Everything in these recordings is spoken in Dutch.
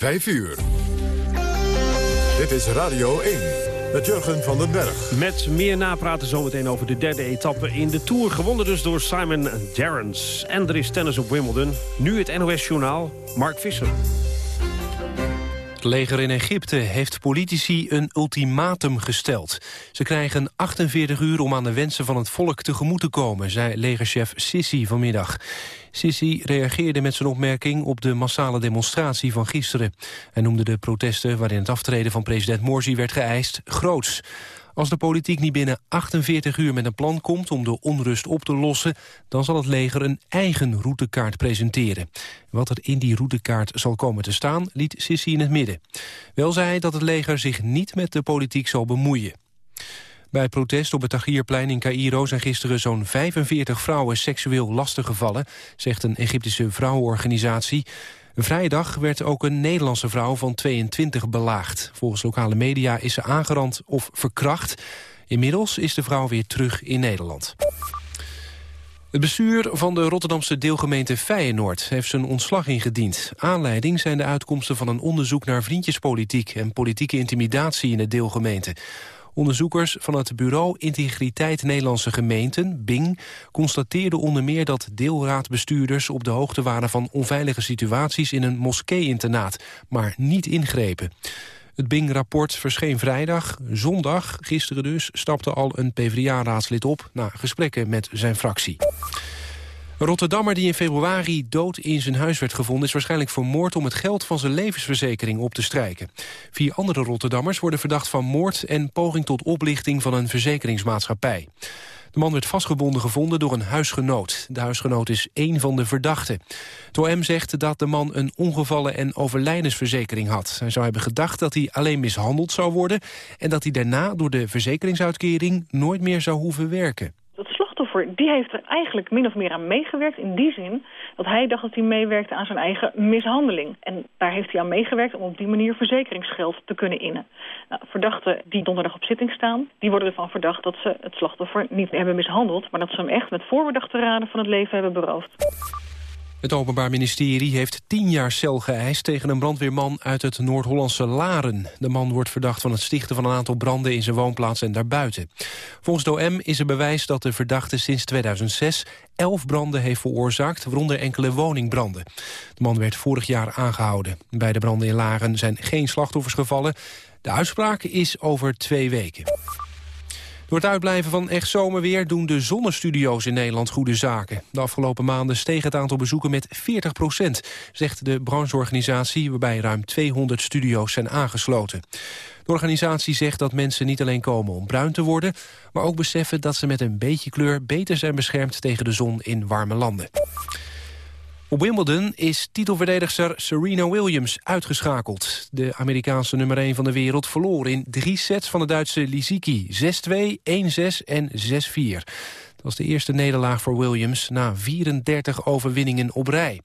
5 uur. Dit is Radio 1 met Jurgen van den Berg. Met meer napraten zometeen over de derde etappe in de Tour. Gewonnen dus door Simon Gerrans. En er is tennis op Wimbledon. Nu het NOS-journaal, Mark Visser. Het leger in Egypte heeft politici een ultimatum gesteld. Ze krijgen 48 uur om aan de wensen van het volk tegemoet te komen... zei legerchef Sisi vanmiddag. Sisi reageerde met zijn opmerking op de massale demonstratie van gisteren. Hij noemde de protesten waarin het aftreden van president Morsi werd geëist groots. Als de politiek niet binnen 48 uur met een plan komt om de onrust op te lossen, dan zal het leger een eigen routekaart presenteren. Wat er in die routekaart zal komen te staan, liet Sissi in het midden. Wel zei hij dat het leger zich niet met de politiek zal bemoeien. Bij protest op het Tahrirplein in Cairo zijn gisteren zo'n 45 vrouwen seksueel lastiggevallen, zegt een Egyptische vrouwenorganisatie. Vrijdag werd ook een Nederlandse vrouw van 22 belaagd. Volgens lokale media is ze aangerand of verkracht. Inmiddels is de vrouw weer terug in Nederland. Het bestuur van de Rotterdamse deelgemeente Feyenoord heeft zijn ontslag ingediend. Aanleiding zijn de uitkomsten van een onderzoek naar vriendjespolitiek en politieke intimidatie in de deelgemeente. Onderzoekers van het Bureau Integriteit Nederlandse Gemeenten, BING, constateerden onder meer dat deelraadbestuurders op de hoogte waren van onveilige situaties in een moskee-internaat, maar niet ingrepen. Het Bing-rapport verscheen vrijdag. Zondag, gisteren dus, stapte al een PvdA-raadslid op... na gesprekken met zijn fractie. Een Rotterdammer die in februari dood in zijn huis werd gevonden... is waarschijnlijk vermoord om het geld van zijn levensverzekering op te strijken. Vier andere Rotterdammers worden verdacht van moord... en poging tot oplichting van een verzekeringsmaatschappij. De man werd vastgebonden gevonden door een huisgenoot. De huisgenoot is één van de verdachten. OM zegt dat de man een ongevallen- en overlijdensverzekering had. Hij zou hebben gedacht dat hij alleen mishandeld zou worden... en dat hij daarna door de verzekeringsuitkering nooit meer zou hoeven werken die heeft er eigenlijk min of meer aan meegewerkt. In die zin dat hij dacht dat hij meewerkte aan zijn eigen mishandeling. En daar heeft hij aan meegewerkt om op die manier verzekeringsgeld te kunnen innen. Nou, verdachten die donderdag op zitting staan, die worden ervan verdacht dat ze het slachtoffer niet hebben mishandeld, maar dat ze hem echt met voorbedachte raden van het leven hebben beroofd. Het Openbaar Ministerie heeft tien jaar cel geëist tegen een brandweerman uit het Noord-Hollandse Laren. De man wordt verdacht van het stichten van een aantal branden in zijn woonplaats en daarbuiten. Volgens de OM is er bewijs dat de verdachte sinds 2006 elf branden heeft veroorzaakt, waaronder enkele woningbranden. De man werd vorig jaar aangehouden. Bij de branden in Laren zijn geen slachtoffers gevallen. De uitspraak is over twee weken. Door het uitblijven van echt zomerweer doen de zonnestudio's in Nederland goede zaken. De afgelopen maanden steeg het aantal bezoeken met 40 procent, zegt de brancheorganisatie waarbij ruim 200 studio's zijn aangesloten. De organisatie zegt dat mensen niet alleen komen om bruin te worden, maar ook beseffen dat ze met een beetje kleur beter zijn beschermd tegen de zon in warme landen. Op Wimbledon is titelverdedigster Serena Williams uitgeschakeld. De Amerikaanse nummer 1 van de wereld verloor in drie sets van de Duitse Lisicki. 6-2, 1-6 en 6-4. Dat was de eerste nederlaag voor Williams na 34 overwinningen op rij.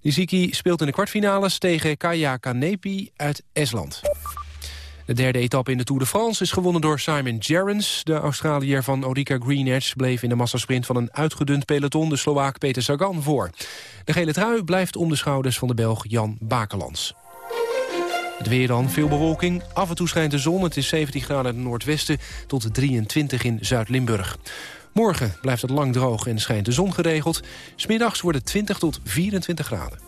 Lisicki speelt in de kwartfinales tegen Kaya Kanepi uit Estland. De derde etappe in de Tour de France is gewonnen door Simon Gerrans. De Australiër van Orica Green Edge bleef in de massasprint van een uitgedund peloton de Slovaak Peter Sagan voor. De gele trui blijft om de schouders van de Belg Jan Bakelands. Het weer dan, veel bewolking. Af en toe schijnt de zon. Het is 17 graden in het noordwesten tot 23 in Zuid-Limburg. Morgen blijft het lang droog en schijnt de zon geregeld. Smiddags wordt het 20 tot 24 graden.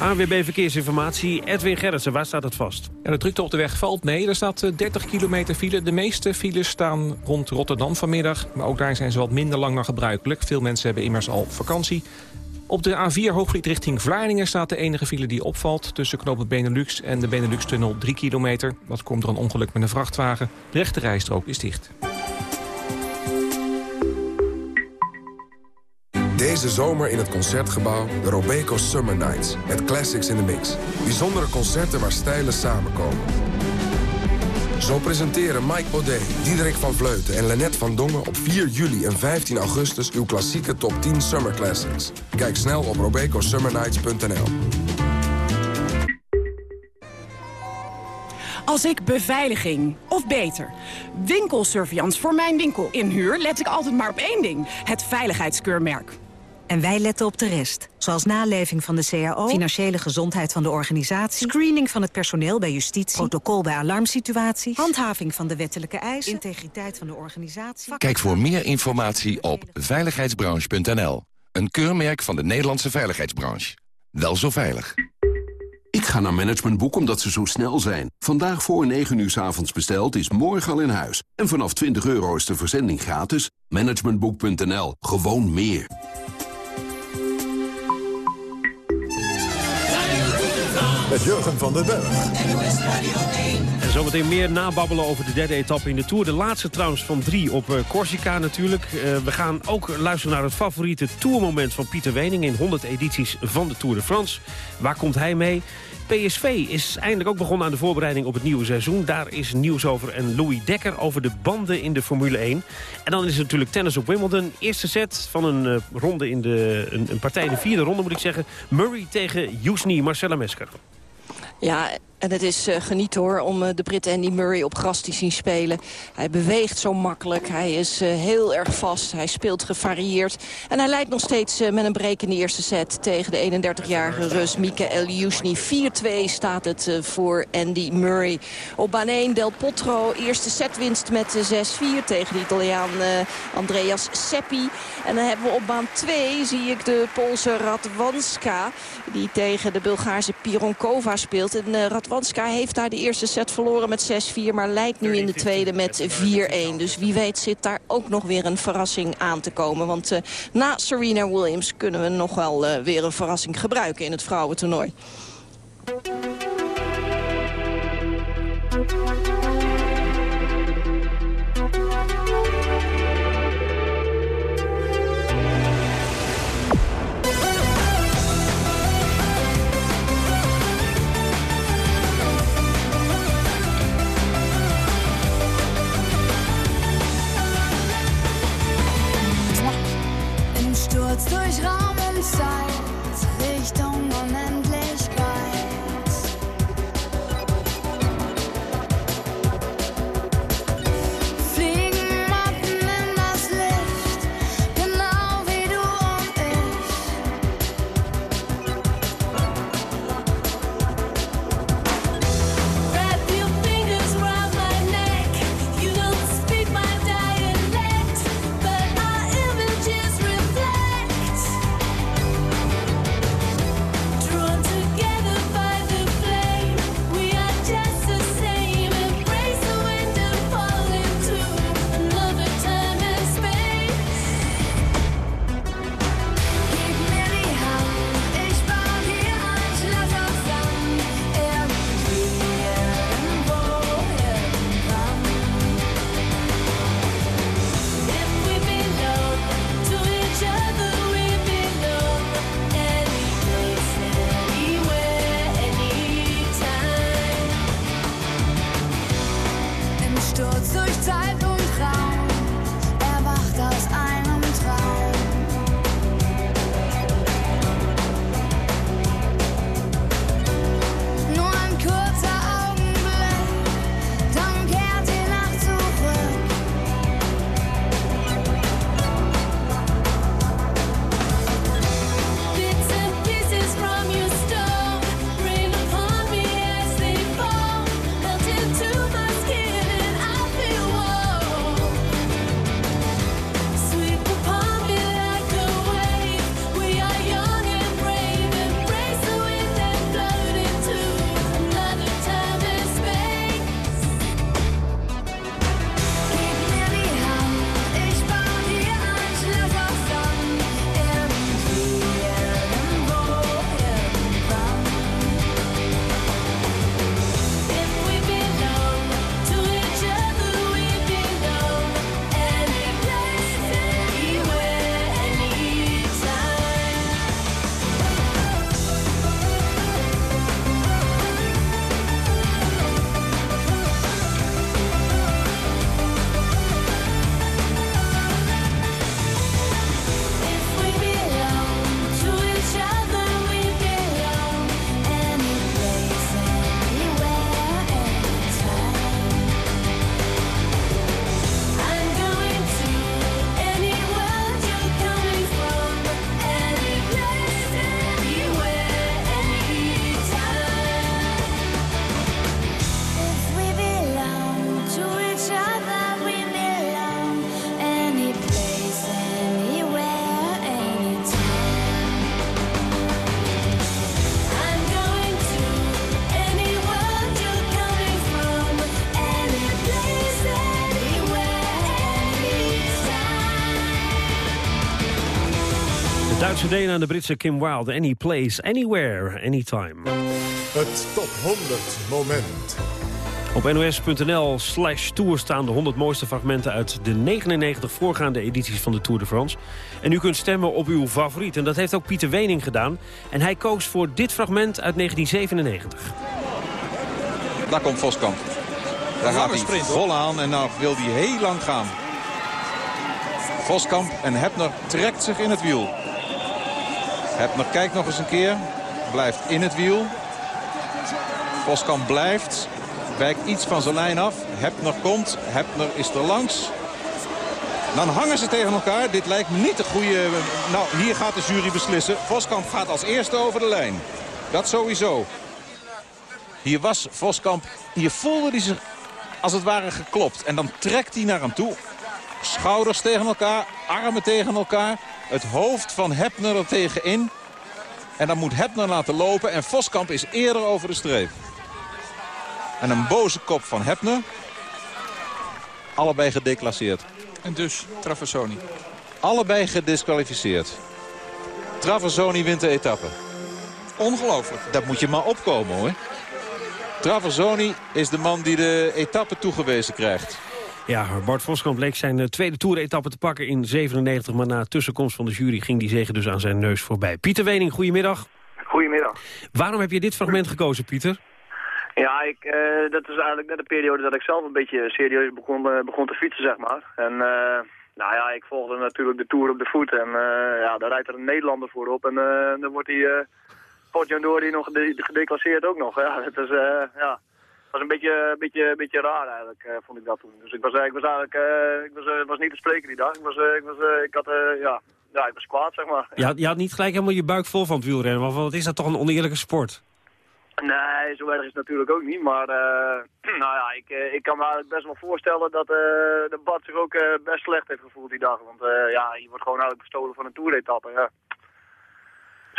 ANWB Verkeersinformatie, Edwin Gerritsen, waar staat het vast? Ja, de drukte op de weg valt mee. Er staat 30 eh, kilometer file. De meeste files staan rond Rotterdam vanmiddag. Maar ook daar zijn ze wat minder lang dan gebruikelijk. Veel mensen hebben immers al vakantie. Op de A4 Hoogvliet richting Vlaardingen staat de enige file die opvalt... tussen knooppunt Benelux en de Benelux-tunnel 3 kilometer. Dat komt door een ongeluk met een vrachtwagen. De rechte rijstrook is dicht. Deze zomer in het Concertgebouw de Robeco Summer Nights. Met classics in the mix. Bijzondere concerten waar stijlen samenkomen. Zo presenteren Mike Baudet, Diederik van Vleuten en Lennet van Dongen... op 4 juli en 15 augustus uw klassieke top 10 Summer Classics. Kijk snel op robecosummernights.nl. Als ik beveiliging, of beter, winkelsurveillance voor mijn winkel inhuur... let ik altijd maar op één ding, het veiligheidskeurmerk. En wij letten op de rest. Zoals naleving van de CAO, financiële gezondheid van de organisatie... screening van het personeel bij justitie, protocol bij alarmsituaties... handhaving van de wettelijke eisen, integriteit van de organisatie... Kijk voor meer informatie op veiligheidsbranche.nl. Een keurmerk van de Nederlandse veiligheidsbranche. Wel zo veilig. Ik ga naar Managementboek omdat ze zo snel zijn. Vandaag voor 9 uur s avonds besteld is morgen al in huis. En vanaf 20 euro is de verzending gratis. Managementboek.nl. Gewoon meer. Met Jurgen van den Berg. En zometeen meer nababbelen over de derde etappe in de Tour. De laatste trouwens van drie op uh, Corsica natuurlijk. Uh, we gaan ook luisteren naar het favoriete tourmoment van Pieter Wening... in 100 edities van de Tour de France. Waar komt hij mee? PSV is eindelijk ook begonnen aan de voorbereiding op het nieuwe seizoen. Daar is nieuws over en Louis Dekker over de banden in de Formule 1. En dan is het natuurlijk tennis op Wimbledon. Eerste set van een uh, ronde in de een, een partij in de vierde ronde moet ik zeggen. Murray tegen Jusni Marcella Mesker. Ja, en het is uh, geniet hoor om uh, de Brit Andy Murray op gras te zien spelen. Hij beweegt zo makkelijk. Hij is uh, heel erg vast. Hij speelt gevarieerd. En hij leidt nog steeds met een break in de eerste set tegen de 31-jarige Rus Mikael Jusni. 4-2 staat het voor Andy Murray. Op baan 1 Del Potro. Eerste setwinst met 6-4 tegen de Italiaan Andreas Seppi. En dan hebben we op baan 2 zie ik de Poolse Radwanska. Die tegen de Bulgaarse Pironkova speelt. En Radwanska heeft daar de eerste set verloren met 6-4... maar lijkt nu in de tweede met 4-1. Dus wie weet zit daar ook nog weer een verrassing aan te komen. Want uh, na Serena Williams kunnen we nog wel uh, weer een verrassing gebruiken in het vrouwentoernooi. Deen aan de Britse Kim Wilde. Any place, anywhere, anytime. Het top 100 moment. Op nos.nl slash tour staan de 100 mooiste fragmenten... uit de 99 voorgaande edities van de Tour de France. En u kunt stemmen op uw favoriet. En dat heeft ook Pieter Wening gedaan. En hij koos voor dit fragment uit 1997. Daar komt Voskamp. Daar gaat hij vol aan en nou wil hij heel lang gaan. Voskamp en Hebner trekt zich in het wiel. Hebner kijkt nog eens een keer. Blijft in het wiel. Voskamp blijft. Wijkt iets van zijn lijn af. Hebner komt. Hebner is er langs. Dan hangen ze tegen elkaar. Dit lijkt me niet de goede... Nou, hier gaat de jury beslissen. Voskamp gaat als eerste over de lijn. Dat sowieso. Hier was Voskamp. Hier voelde hij zich als het ware geklopt. En dan trekt hij naar hem toe. Schouders tegen elkaar. Armen tegen elkaar. Het hoofd van Hebner er tegenin. En dan moet Hebner laten lopen. En Voskamp is eerder over de streep. En een boze kop van Hebner. Allebei gedeclasseerd. En dus Traversoni. Allebei gedisqualificeerd. Traversoni wint de etappe. Ongelooflijk. Dat moet je maar opkomen hoor. Traversoni is de man die de etappe toegewezen krijgt. Ja, Bart Voskamp leek zijn eh, tweede Tour-etappe te pakken in 97... maar na tussenkomst van de jury ging die zegen dus aan zijn neus voorbij. Pieter Wening, goedemiddag. Goedemiddag. Waarom heb je dit fragment gekozen, Pieter? Ja, ik, eh, dat is eigenlijk net de periode dat ik zelf een beetje serieus begon, eh, begon te fietsen, zeg maar. En nou ja, ik volgde natuurlijk de Tour op de voet. En ja, daar rijdt er een Nederlander voor op. En dan wordt die uh, Potjandori nog gede gedeclasseerd ook nog. Ja, het is, ja, was een beetje, beetje, beetje raar eigenlijk, eh, vond ik dat toen. Dus ik was, eh, ik was eigenlijk, eh, ik was, was niet te spreken die dag. Ik was, ik was, ik had, ja, ja, ik was kwaad, zeg maar. Je had, je had niet gelijk helemaal je buik vol van het wielrennen... want wat is dat toch een oneerlijke sport? Nee, zo erg is het natuurlijk ook niet. Maar nou ja, ik, ik kan me eigenlijk best wel voorstellen dat eh, de Bart zich ook best slecht heeft gevoeld die dag. Want ja, je wordt gewoon eigenlijk bestolen van een toeretappe. Ja.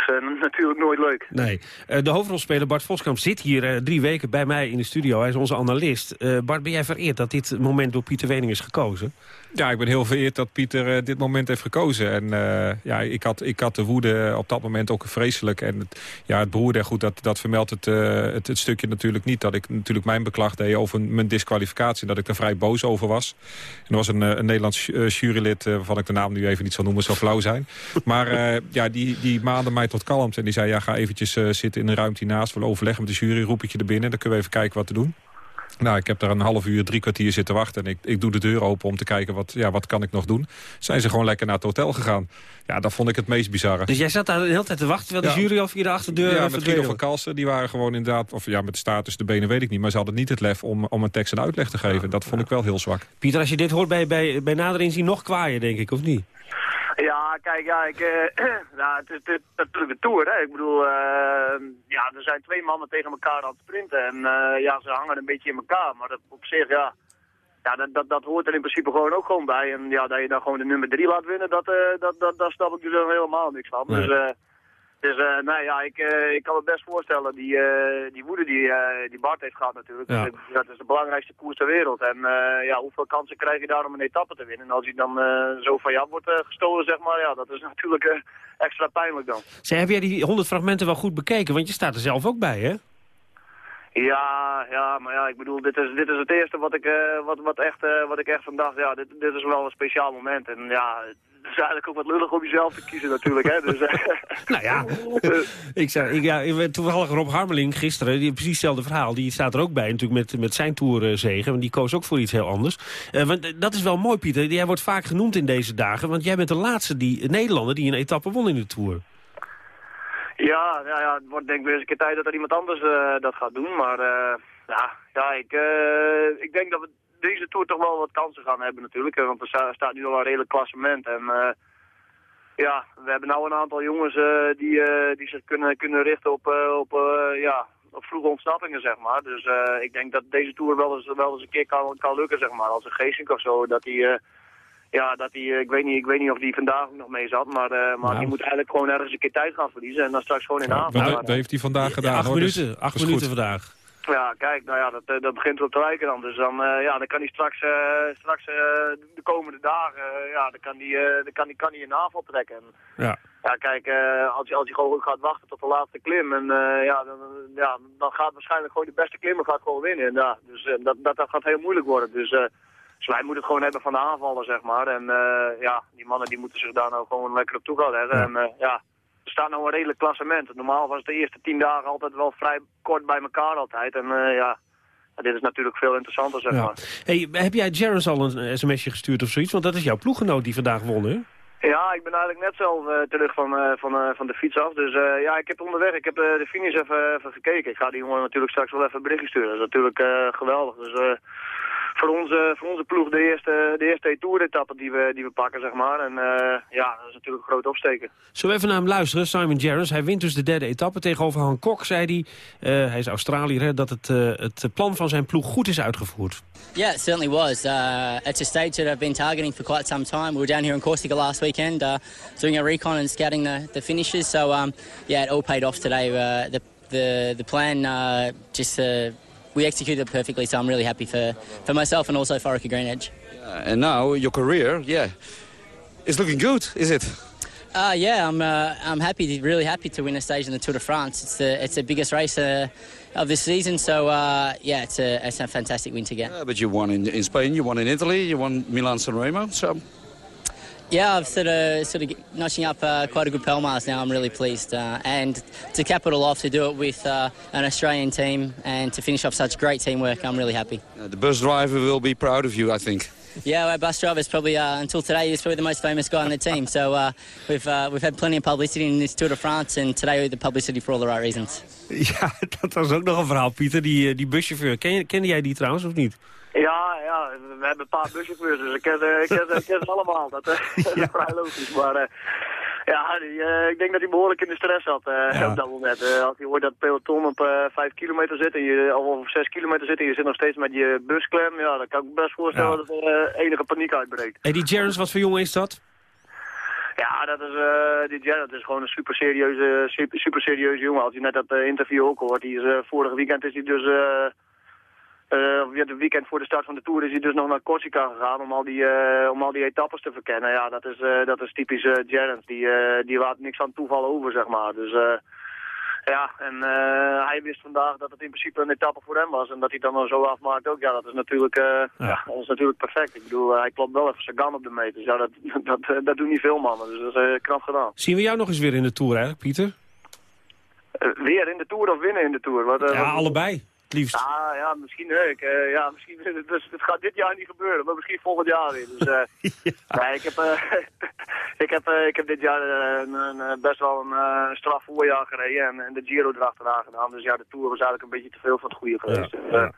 Is eh, natuurlijk nooit leuk. Nee. Eh, de hoofdrolspeler Bart Voskamp zit hier eh, drie weken bij mij in de studio. Hij is onze analist. Bart, ben jij vereerd dat dit moment door Pieter Wening is gekozen? Ja, ik ben heel vereerd dat Pieter eh, dit moment heeft gekozen. En eh, ja, ik had, ik had de woede op dat moment ook vreselijk. En het, ja, het beroerde goed, dat, dat vermeldt het, eh, het, het stukje natuurlijk niet. Dat ik natuurlijk mijn beklag deed over mijn disqualificatie. Dat ik er vrij boos over was. En er was een, een Nederlands jurylid, waarvan ik de naam nu even niet zal noemen, zo flauw zijn. Maar ja, die, die maande mij tot kalmte. En die zei, ja, ga eventjes zitten in een ruimte hiernaast. We overleggen met de jury, roep ik je er binnen. Dan kunnen we even kijken wat te doen. Nou, ik heb daar een half uur, drie kwartier zitten wachten. En ik, ik doe de deur open om te kijken, wat, ja, wat kan ik nog doen? Zijn ze gewoon lekker naar het hotel gegaan. Ja, dat vond ik het meest bizarre. Dus jij zat daar de hele tijd te wachten... terwijl de Ja. jury al via de achterdeur ja, met Guido van Kalsen, die waren gewoon inderdaad... of ja, met de status de benen weet ik niet... maar ze hadden niet het lef om, om een tekst en uitleg te geven. Dat vond ik wel heel zwak. Pieter, als je dit hoort bij, bij, bij nader inzien nog kwaaier, denk ik, of niet? Ja, kijk, ja, ik, eh, nou, het is het is natuurlijk de Tour, hè. Ik bedoel, eh, ja, er zijn twee mannen tegen elkaar aan het sprinten. En eh, ja, ze hangen een beetje in elkaar. Maar dat op zich, ja, ja dat, dat, dat hoort er in principe gewoon ook gewoon bij. En ja, dat je dan gewoon de nummer drie laat winnen, dat, eh dat, dat, daar snap ik dus helemaal niks van. Nee. Dus, dus eh, nee, ja, ik, eh, ik kan me best voorstellen, die, eh, die woede die, die Bart heeft gehad natuurlijk. Ja. Dat, is de belangrijkste koers ter wereld. En ja, hoeveel kansen krijg je daar om een etappe te winnen? En als hij dan zo van je af wordt gestolen, zeg maar, ja, dat is natuurlijk extra pijnlijk dan. Zij, heb jij die 100 fragmenten wel goed bekeken? Want je staat er zelf ook bij, hè? Ja, ja, maar ja, ik bedoel, dit is, dit is het eerste wat ik, eh, wat, wat, echt, eh, wat ik echt van dacht, ja, dit, dit is wel een speciaal moment. En ja, het is eigenlijk ook wat lullig om jezelf te kiezen natuurlijk, hè. Dus, eh, Nou ja, ik zei, ik, ja, ik toevallig Rob Harmeling gisteren, die precies hetzelfde verhaal. Die staat er ook bij natuurlijk met, met zijn toerzegen. Want die koos ook voor iets heel anders. Want dat is wel mooi, Pieter. Jij wordt vaak genoemd in deze dagen. Want jij bent de laatste die, Nederlander die een etappe won in de Tour. Ja, ja, ja, het wordt denk ik weer eens een keer tijd dat er iemand anders eh, dat gaat doen. Maar eh, ja, ja ik, eh, ik denk dat we deze Tour toch wel wat kansen gaan hebben natuurlijk. Want er sta- staat nu al een redelijk klassement. En ja, we hebben nou een aantal jongens die, die zich kunnen, kunnen richten op, op, ja, op vroege ontsnappingen, zeg maar. Dus ik denk dat deze Tour wel eens, wel eens een keer kan, kan lukken, zeg maar. Als een Geesink of zo, dat hij... ja, dat hij, eh, ik weet niet, ik weet niet of hij vandaag ook nog mee zat, maar, eh, maar Nou. die moet eigenlijk gewoon ergens een keer tijd gaan verliezen en dan straks gewoon in de Ja, avond. dat, dat heeft hij vandaag gedaan. acht hoor, dus minuten, acht minuten goed. vandaag. Ja, kijk, nou ja, dat, eh, dat begint erop te lijken dan. Dus dan, eh, ja, dan kan hij straks, eh, straks de komende dagen, eh, ja, dan kan hij, eh, dan kan hij, kan hij een aanval trekken. En, Ja. ja, kijk, uh, als, hij, als hij gewoon gaat wachten tot de laatste klim, en, uh, ja, dan, ja, dan gaat waarschijnlijk gewoon de beste klimmer gaat gewoon winnen. En, ja, dus uh, dat, dat, dat gaat heel moeilijk worden. Dus, dus wij moeten het gewoon hebben van de aanvallen, zeg maar. En ja, die mannen die moeten zich daar nou gewoon lekker op toe gaan leggen. Ja. En ja, er staat nou een redelijk klassement. Normaal was het de eerste tien dagen altijd wel vrij kort bij elkaar altijd. En ja, dit is natuurlijk veel interessanter, zeg ja. maar. Hey, heb jij Jarens al een sms'je gestuurd of zoiets? Want dat is jouw ploeggenoot die vandaag won, hè? Ja, ik ben eigenlijk net zelf uh, terug van, uh, van, uh, van de fiets af. Dus ja, ik heb onderweg, ik heb de finish even, even gekeken. Ik ga die jongen natuurlijk straks wel even een berichtje sturen. Dat is natuurlijk geweldig. Dus voor onze, voor onze ploeg de eerste, de eerste tour-etappe die we, die we pakken, zeg maar. En uh, ja, dat is natuurlijk een groot opsteken. Zullen we even naar hem luisteren, Simon Gerrans. Hij wint dus de derde etappe tegenover Han Kok, zei hij. Uh, hij is Australiër, dat het, uh, het plan van zijn ploeg goed is uitgevoerd. Yeah, it certainly was. Uh, it's a stage that I've been targeting for quite some time. We were down here in Corsica last weekend uh, doing a recon and scouting the, the finishes. So um, yeah, it all paid off today. Uh, the, the, the plan uh, just we executed perfectly, so I'm really happy for, for myself and also for Orica Green Edge. Yeah, and now your career, yeah, is looking good, is it? Uh, yeah, I'm uh, I'm happy, really happy to win a stage in the Tour de France. It's the it's the biggest race uh, of this season, so uh, yeah, it's a it's a fantastic win to get. But you won in, in Spain, you won in Italy, you won Milan San Remo, so yeah, I've sort of sort of notching up uh, quite a good Pelmars now. I'm really pleased, uh, and to cap it all off, to do it with uh, an Australian team and to finish off such great teamwork, I'm really happy. the bus driver will be proud of you, I think. Yeah, our bus driver is probably uh, until today he's probably the most famous guy on the team. So uh, we've uh, we've had plenty of publicity in this Tour de France, and today we're the publicity for all the right reasons. Ja, dat was ook nog een verhaal, Pieter. Die, die buschauffeur, ken je, kende jij die trouwens of niet? Ja, ja, we hebben een paar buschauffeurs, dus ik ken, ik ken, ik ken ze allemaal. Dat, dat is vrij logisch. Maar uh, ja, die, uh, ik denk dat hij behoorlijk in de stress zat uh, ja. op dat moment. als je hoort dat peloton op 5 kilometer zit, en je, of op 6 kilometer zit en je zit nog steeds met je busklem, ja, dan kan ik me best voorstellen ja. dat er enige paniek uitbreekt. Hey, die Jarens, wat voor jongen is dat? Ja, dat is, uh, die Jared is gewoon een super serieuze, super, super serieuze jongen. Als je net dat uh, interview ook hoort, die is, uh, vorige weekend is hij dus... Uh, het weekend voor de start van de Tour is hij dus nog naar Corsica gegaan om al die, uh, om al die etappes te verkennen. Ja, dat is, uh, dat is typisch uh, Gerrans. Die, die laat niks aan toeval over, zeg maar. Dus ja, en hij wist vandaag dat het in principe een etappe voor hem was. En dat hij dan al zo afmaakt ook, ja, dat is natuurlijk, ja. dat is natuurlijk perfect. Ik bedoel, hij klopt wel even zijn gun op de meter. Dus ja, dat, dat, dat doen niet veel mannen. Dus dat is knap gedaan. Zien we jou nog eens weer in de Tour eigenlijk, Pieter? weer in de Tour of winnen in de Tour? Wat, ja, wat... allebei. Liefst. Ja, ja, misschien leuk. Uh, ja, misschien, dus, het gaat dit jaar niet gebeuren, maar misschien volgend jaar weer. Dus, uh, ja. nee, ik, heb, uh, ik, heb, ik heb dit jaar een, een, best wel een straf voorjaar gereden en, en de Giro erachteraan gedaan. Dus ja, de Tour was eigenlijk een beetje te veel van het goede geweest. Ja. Ja.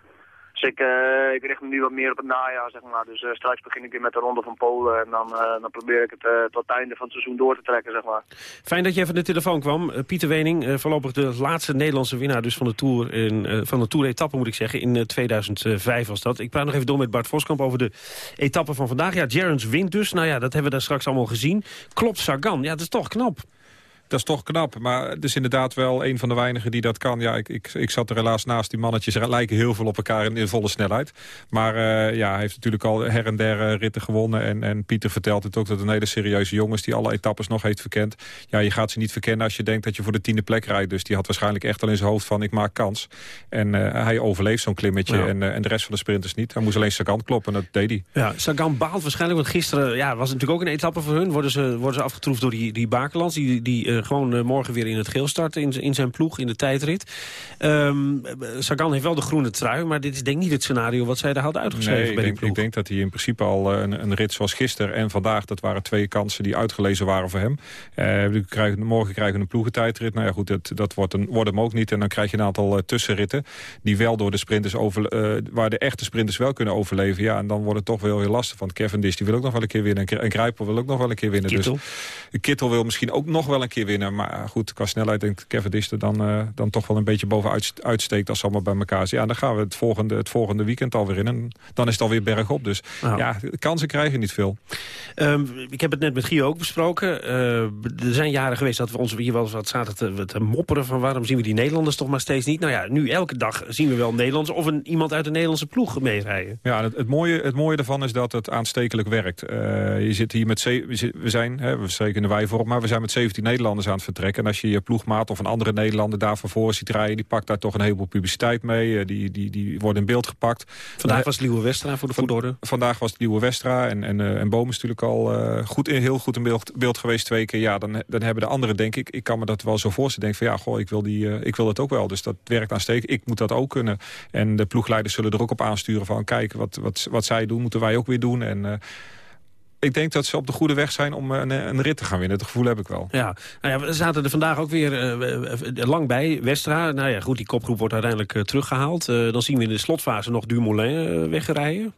Dus ik, uh, ik richt me nu wat meer op het najaar, zeg maar. Dus uh, straks begin ik weer met de Ronde van Polen. En dan, uh, dan probeer ik het tot het einde van het seizoen door te trekken, zeg maar. Fijn dat je even de telefoon kwam. Pieter Wening, voorlopig de laatste Nederlandse winnaar dus van de Tour. In, van de Tour-etappe, moet ik zeggen. In 2005 was dat. Ik praat nog even door met Bart Voskamp over de etappe van vandaag. Ja, Gerrans wint dus. Nou ja, dat hebben we daar straks allemaal gezien. Klopt Sagan. Ja, dat is toch knap dat is toch knap. Maar het is inderdaad wel een van de weinigen die dat kan. Ja, ik, ik, ik zat er helaas naast. Die mannetjes lijken heel veel op elkaar in, in volle snelheid. Maar uh, ja, hij heeft natuurlijk al her en der uh, ritten gewonnen. En, en Pieter vertelt het ook dat een hele serieuze jongens... die alle etappes nog heeft verkend. Ja, je gaat ze niet verkennen als je denkt dat je voor de tiende plek rijdt. Dus die had waarschijnlijk echt al in zijn hoofd van ik maak kans. En uh, hij overleeft zo'n klimmetje. Ja. En, en de rest van de sprinters niet. Hij moest alleen Sagan kloppen en dat deed hij. Ja, Sagan baalt waarschijnlijk. Want gisteren ja, was het natuurlijk ook een etappe voor hun. Worden ze, worden ze afgetroefd door die, die Bakelands. Die, die gewoon morgen weer in het geel starten in, in zijn ploeg, in de tijdrit. Um, Sagan heeft wel de groene trui, maar dit is denk ik niet het scenario wat zij daar hadden uitgeschreven nee, bij ik die denk, ploeg. Ik denk dat hij in principe al een, een rit zoals gisteren en vandaag, dat waren twee kansen die uitgelezen waren voor hem. Uh, krijgen, morgen krijgen we een ploegentijdrit. Nou ja goed, dat, dat wordt, een, wordt hem ook niet. En dan krijg je een aantal uh, tussenritten die wel door de sprinters over, uh, waar de echte sprinters wel kunnen overleven. Ja, en dan wordt het toch wel heel lastig. Want Cavendish die wil ook nog wel een keer winnen. En Grijpel wil ook nog wel een keer winnen. Kittel. Dus Kittel wil misschien ook nog wel een keer winnen. Maar goed, qua snelheid denk ik Cavendish er dan, uh, dan toch wel een beetje bovenuit uitsteekt... als ze allemaal bij elkaar zijn. Ja, dan gaan we het volgende, het volgende weekend alweer in. En dan is het alweer bergop. Dus nou. ja, kansen krijgen niet veel. Um, ik heb het net met Gio ook besproken. Uh, er zijn jaren geweest dat we ons hier wel eens wat zaten te, te, mopperen... van waarom zien we die Nederlanders toch maar steeds niet. Nou ja, nu elke dag zien we wel Nederlanders... of een, iemand uit de Nederlandse ploeg meerijden. Ja, het, het, mooie, het mooie ervan is dat het aanstekelijk werkt. Uh, je zit hier met... We zijn, hè, we spreken in de wijvorm, maar we zijn met 17 Nederlanders aan het vertrekken. En als je je ploegmaat of een andere Nederlander daar van voor ziet rijden... die pakt daar toch een heleboel publiciteit mee. Uh, die, die, die worden in beeld gepakt. Vandaag was het Nieuwe Westra voor de voetorde. Vandaag was Nieuwe Westra. En, en, uh, en Boom is natuurlijk al uh, goed, heel goed in beeld, beeld, geweest twee keer. Ja, dan, dan hebben de anderen, denk ik... ik kan me dat wel zo voorstellen. Denk van ja, goh, ik wil, die, uh, ik wil dat ook wel. Dus dat werkt aanstekelijk. Ik moet dat ook kunnen. En de ploegleiders zullen er ook op aansturen van... kijk, wat, wat, wat zij doen, moeten wij ook weer doen. En ik denk dat ze op de goede weg zijn om een, een, rit te gaan winnen. Het gevoel heb ik wel. Ja, nou ja we zaten er vandaag ook weer uh, lang bij. Westra, nou ja, goed, die kopgroep wordt uiteindelijk teruggehaald. Dan zien we in de slotfase nog Dumoulin wegrijden.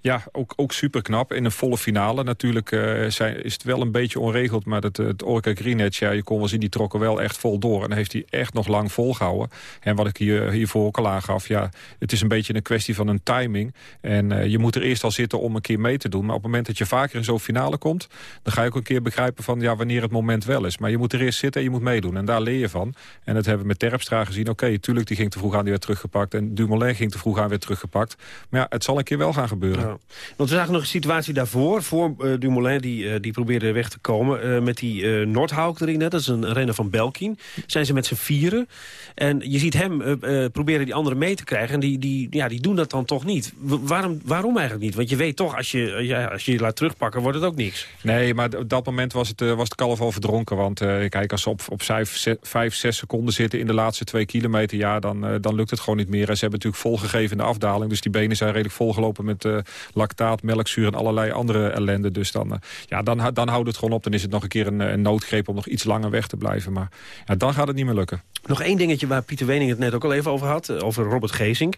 Ja, ook, ook super knap. In een volle finale natuurlijk zijn, is het wel een beetje onregeld. Maar het, het Orca Greenwich, ja, je kon wel zien, die trokken wel echt vol door. En dan heeft hij echt nog lang volgehouden. En wat ik hier, hiervoor ook al aangaf, ja, het is een beetje een kwestie van een timing. En uh, je moet er eerst al zitten om een keer mee te doen. Maar op het moment dat je vaker in zo'n finale komt... dan ga je ook een keer begrijpen van ja, wanneer het moment wel is. Maar je moet er eerst zitten en je moet meedoen. En daar leer je van. En dat hebben we met Terpstra gezien. Oké, okay, tuurlijk, die ging te vroeg aan, die werd teruggepakt. En Dumoulin ging te vroeg aan, weer teruggepakt. Maar ja, het zal een keer wel gaan gebeuren. Want we zagen nog een situatie daarvoor, voor uh, Dumoulin, die, uh, die probeerde weg te komen. Uh, met die uh, erin, dat is een renner van Belkin. Zijn ze met z'n vieren. En je ziet hem proberen die anderen mee te krijgen. En die, die, ja, die doen dat dan toch niet. waarom, waarom eigenlijk niet? Want je weet toch, als je, ja, als je je laat terugpakken, wordt het ook niks. Nee, maar op dat moment was het, was het kalf al verdronken. Want kijk, als ze op, op 5, 6 seconden zitten in de laatste twee kilometer... ja, dan, dan lukt het gewoon niet meer. En ze hebben natuurlijk volgegeven in de afdaling. Dus die benen zijn redelijk volgelopen met lactaat melkzuur en allerlei andere ellende. Dus dan, uh, ja, dan, dan houdt het gewoon op. Dan is het nog een keer een, een, noodgreep om nog iets langer weg te blijven. Maar ja, dan gaat het niet meer lukken. Nog één dingetje waar Pieter Wening het net ook al even over had. Eh, over Robert Geesink.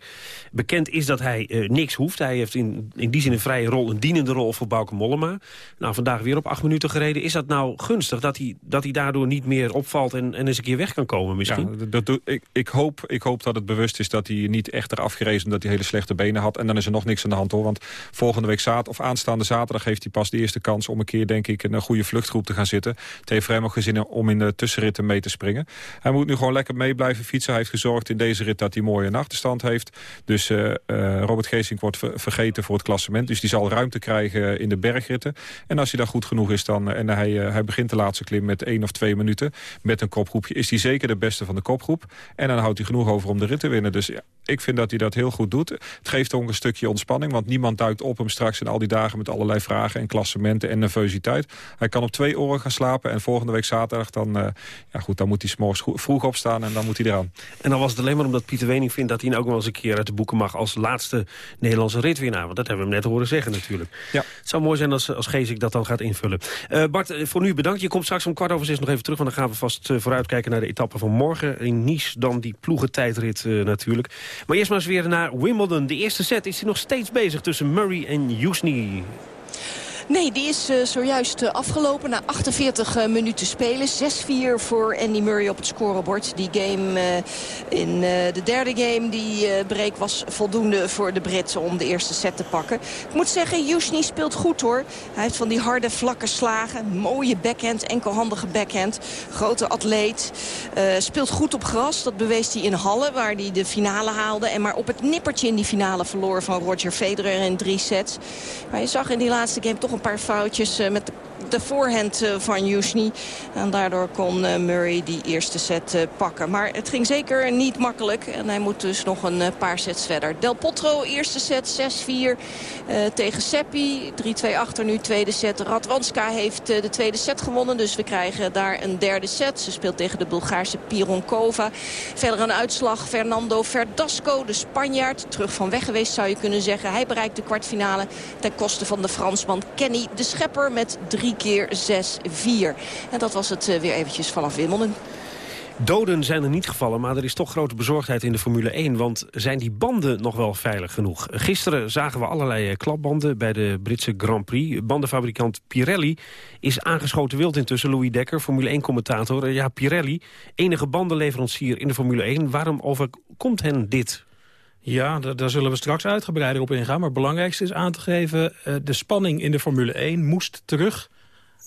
Bekend is dat hij uh, niks hoeft. Hij heeft in, in die zin een vrije rol, een dienende rol voor Bauke Mollema. Nou, vandaag weer op acht minuten gereden. Is dat nou gunstig dat hij, dat hij daardoor niet meer opvalt en, en eens een keer weg kan komen misschien? Ja, dat, dat, ik, ik, hoop, ik hoop dat het bewust is dat hij niet echt eraf gerezen omdat hij hele slechte benen had. En dan is er nog niks aan de hand hoor. Want volgende week zaterdag of aanstaande zaterdag heeft hij pas de eerste kans om een keer denk ik in een goede vluchtgroep te gaan zitten. Het heeft zin om in de tussenritten mee te springen. Hij moet nu gewoon lekker mee blijven fietsen. Hij heeft gezorgd in deze rit dat hij mooie achterstand heeft. Dus uh, uh, Robert Geesink wordt ver vergeten voor het klassement. Dus die zal ruimte krijgen in de bergritten. En als hij daar goed genoeg is dan, en hij, hij begint de laatste klim met één of twee minuten met een kopgroepje, is hij zeker de beste van de kopgroep. En dan houdt hij genoeg over om de rit te winnen. Dus ik vind dat hij dat heel goed doet. Het geeft ook een stukje ontspanning, want niemand duikt op hem straks in al die dagen met allerlei vragen en klassementen en nervositeit. Hij kan op twee oren gaan slapen en volgende week zaterdag dan, ja goed, dan moet hij s'morgens vroeg opstaan en dan moet hij eraan. En dan was het alleen maar omdat Pieter Wening vindt dat hij ook wel eens een keer uit de boeken mag als laatste Nederlandse ritwinnaar. Want dat hebben we hem net horen zeggen natuurlijk. Ja. Het zou mooi zijn als, als Geesik dat dan gaat invullen. Uh, Bart, eh, voor nu bedankt. Je komt straks om kwart over zes nog even terug, want dan gaan we vast uh, vooruitkijken naar de etappe van morgen. In Nice dan die ploegentijdrit uh, natuurlijk. Maar eerst maar eens weer naar Wimbledon. De eerste set is hij nog steeds bezig tussen Murray en Houston. Nee, die is uh, zojuist uh, afgelopen na 48 uh, minuten spelen. 6-4 voor Andy Murray op het scorebord. Die game in de derde game, die break was voldoende voor de Britten om de eerste set te pakken. Ik moet zeggen, Jusni speelt goed hoor. Hij heeft van die harde vlakke slagen. Mooie backhand, enkelhandige backhand. Grote atleet. speelt goed op gras. Dat bewees hij in Halle, waar hij de finale haalde. En maar op het nippertje in die finale verloor van Roger Federer in drie sets. Maar je zag in die laatste game toch een paar foutjes eh, met de de voorhand eh, van Jusni. En daardoor kon eh, Murray die eerste set pakken. Maar het ging zeker niet makkelijk. En hij moet dus nog een paar sets verder. Del Potro, eerste set 6-4 tegen Seppi. 3-2 achter nu, tweede set. Radwanska heeft de tweede set gewonnen. Dus we krijgen daar een derde set. Ze speelt tegen de Bulgaarse Pironkova. Verder een uitslag. Fernando Verdasco, de Spanjaard. Terug van weg geweest zou je kunnen zeggen. Hij bereikt de kwartfinale ten koste van de Fransman Kenny de Schepper met drie keer 6-4. En dat was het eh, weer eventjes vanaf Wimbledon. Doden zijn er niet gevallen, maar er is toch grote bezorgdheid in de Formule 1. Want zijn die banden nog wel veilig genoeg? Gisteren zagen we allerlei eh, klapbanden bij de Britse Grand Prix. Bandenfabrikant Pirelli is aangeschoten wild intussen. Louis Dekker, Formule 1-commentator. Ja, Pirelli, enige bandenleverancier in de Formule 1. Waarom overkomt hen dit? Ja, daar zullen we straks uitgebreider op ingaan. Maar het belangrijkste is aan te geven... Uh, de spanning in de Formule 1 moest terug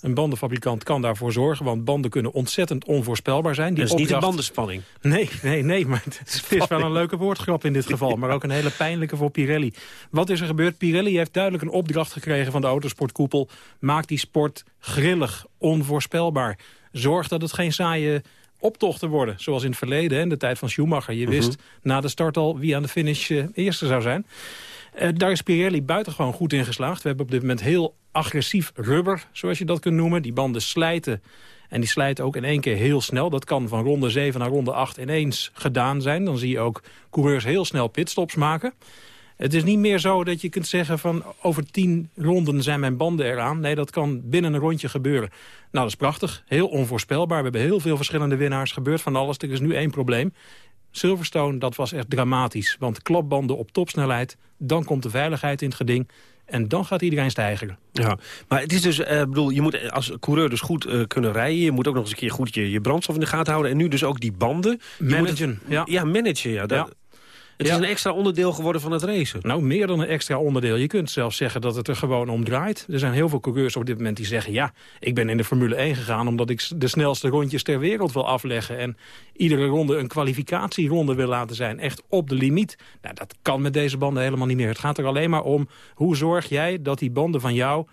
een bandenfabrikant kan daarvoor zorgen, want banden kunnen ontzettend onvoorspelbaar zijn. Die dat is niet de bandenspanning. Nee, nee, nee, maar het is wel een leuke woordgrap in dit geval. Maar ook een hele pijnlijke voor Pirelli. Wat is er gebeurd? Pirelli heeft duidelijk een opdracht gekregen van de autosportkoepel. Maak die sport grillig, onvoorspelbaar. Zorg dat het geen saaie optochten worden. Zoals in het verleden, in de tijd van Schumacher. Je wist mhm. na de start al wie aan de finish uh, eerste zou zijn. Uh, daar is Pirelli buitengewoon goed in geslaagd. We hebben op dit moment heel agressief rubber, zoals je dat kunt noemen. Die banden slijten en die slijten ook in één keer heel snel. Dat kan van ronde 7 naar ronde 8 ineens gedaan zijn. Dan zie je ook coureurs heel snel pitstops maken. Het is niet meer zo dat je kunt zeggen van over tien ronden zijn mijn banden eraan. Nee, dat kan binnen een rondje gebeuren. Nou, dat is prachtig. Heel onvoorspelbaar. We hebben heel veel verschillende winnaars. Gebeurt van alles. Er is nu één probleem. Silverstone, dat was echt dramatisch. Want klapbanden op topsnelheid, dan komt de veiligheid in het geding. En dan gaat iedereen stijgen. Ja, maar het is dus, uh, bedoel, je moet als coureur dus goed uh, kunnen rijden. Je moet ook nog eens een keer goed je, je brandstof in de gaten houden. En nu dus ook die banden. Managen, ja. Ja, managen, ja. Dat, ja. Het is een extra onderdeel geworden van het racen. Nou, meer dan een extra onderdeel. Je kunt zelfs zeggen dat het er gewoon om draait. Er zijn heel veel coureurs op dit moment die zeggen... ja, ik ben in de Formule 1 gegaan omdat ik de snelste rondjes ter wereld wil afleggen... en iedere ronde een kwalificatieronde wil laten zijn. Echt op de limiet. Nou, dat kan met deze banden helemaal niet meer. Het gaat er alleen maar om hoe zorg jij dat die banden van jou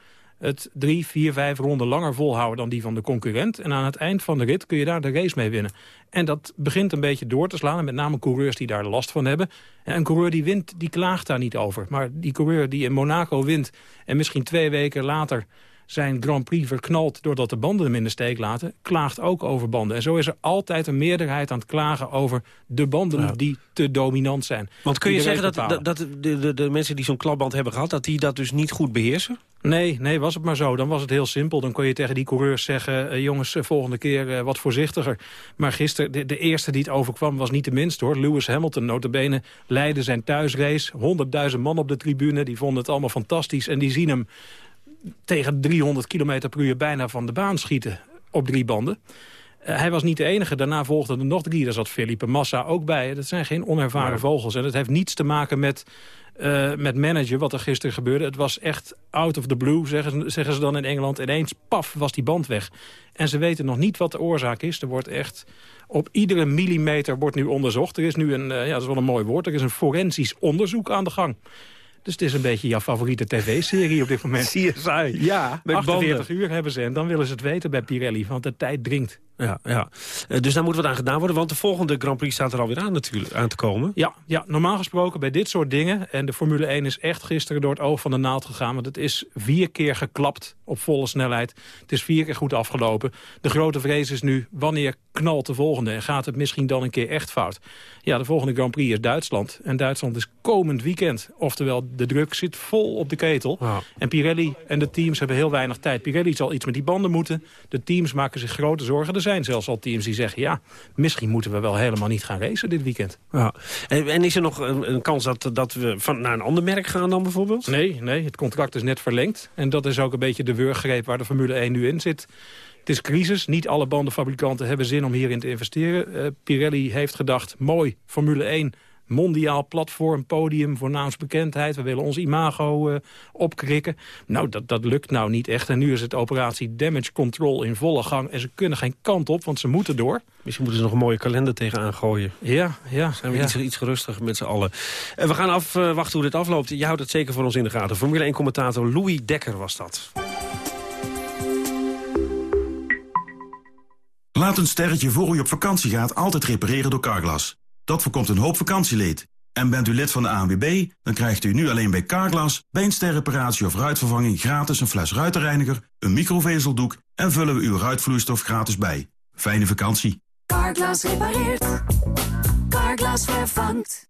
het drie, vier, vijf ronden langer volhouden dan die van de concurrent. En aan het eind van de rit kun je daar de race mee winnen. En dat begint een beetje door te slaan. En met name coureurs die daar last van hebben. En een coureur die wint, die klaagt daar niet over. Maar die coureur die in Monaco wint en misschien twee weken later zijn Grand Prix verknald doordat de banden hem in de steek laten, klaagt ook over banden. En zo is er altijd een meerderheid aan het klagen over de banden die te dominant zijn. Want kun je zeggen dat, dat, de, de, de mensen die zo'n klapband hebben gehad, dat die dat dus niet goed beheersen? Nee, nee, was het maar zo. Dan was het heel simpel. Dan kon je tegen die coureurs zeggen... Uh, jongens, uh, volgende keer uh, wat voorzichtiger. Maar gisteren, de, de, eerste die het overkwam was niet de minste, hoor. Lewis Hamilton, notabene, leidde zijn thuisrace. 100.000 man op de tribune, die vonden het allemaal fantastisch. En die zien hem tegen 300 km per uur bijna van de baan schieten op drie banden. Uh, hij was niet de enige. Daarna volgden er nog drie. Daar zat Felipe Massa ook bij. Dat zijn geen onervaren vogels. En dat heeft niets te maken met, uh, met managen, wat er gisteren gebeurde. Het was echt out of the blue, zeggen, zeggen ze dan in Engeland. Ineens, paf, was die band weg. En ze weten nog niet wat de oorzaak is. Er wordt echt op iedere millimeter wordt nu onderzocht. Er is nu een, uh, ja, dat is wel een mooi woord, er is een forensisch onderzoek aan de gang. Dus het is een beetje jouw favoriete tv-serie op dit moment. CSI. Ja, met 48 uur hebben ze. En dan willen ze het weten bij Pirelli, want de tijd dringt. Ja, ja. Eh, dus daar moet wat aan gedaan worden, want de volgende Grand Prix staat er alweer aan natuurlijk aan te komen. Ja, ja, normaal gesproken bij dit soort dingen, en de Formule 1 is echt gisteren door het oog van de naald gegaan, want het is vier keer geklapt op volle snelheid. Het is vier keer goed afgelopen. De grote vrees is nu, wanneer knalt de volgende en gaat het misschien dan een keer echt fout? Ja, de volgende Grand Prix is Duitsland. En Duitsland is komend weekend. Oftewel, de druk zit vol op de ketel. En Pirelli en de teams hebben heel weinig tijd. Pirelli zal iets met die banden moeten. De teams maken zich grote zorgen. Er zijn zelfs al teams die zeggen... ja, misschien moeten we wel helemaal niet gaan racen dit weekend. Ja. En, en is er nog een, een, kans dat, dat we van, naar een ander merk gaan dan bijvoorbeeld? Nee, nee, het contract is net verlengd. En dat is ook een beetje de wurggreep waar de Formule 1 nu in zit. Het is crisis. Niet alle bandenfabrikanten hebben zin om hierin te investeren. Uh, Pirelli heeft gedacht, mooi, Formule 1 mondiaal platform, podium voor naamsbekendheid. We willen ons imago uh, opkrikken. Nou, dat, dat lukt nou niet echt. En nu is het operatie Damage Control in volle gang. En ze kunnen geen kant op, want ze moeten door. Misschien moeten ze nog een mooie kalender tegenaan gooien. Ja, ja. Zijn we ja. Iets, iets gerustiger met z'n allen. En we gaan afwachten hoe dit afloopt. Je houdt het zeker voor ons in de gaten. Formule 1-commentator Louis Dekker was dat. Laat een sterretje voor u op vakantie gaat altijd repareren door Carglass. Dat voorkomt een hoop vakantieleed. En bent u lid van de ANWB, dan krijgt u nu alleen bij Carglass... bij een of ruitvervanging gratis een fles ruitenreiniger... een microvezeldoek en vullen we uw ruitvloeistof gratis bij. Fijne vakantie. Carglass repareert. Carglass vervangt.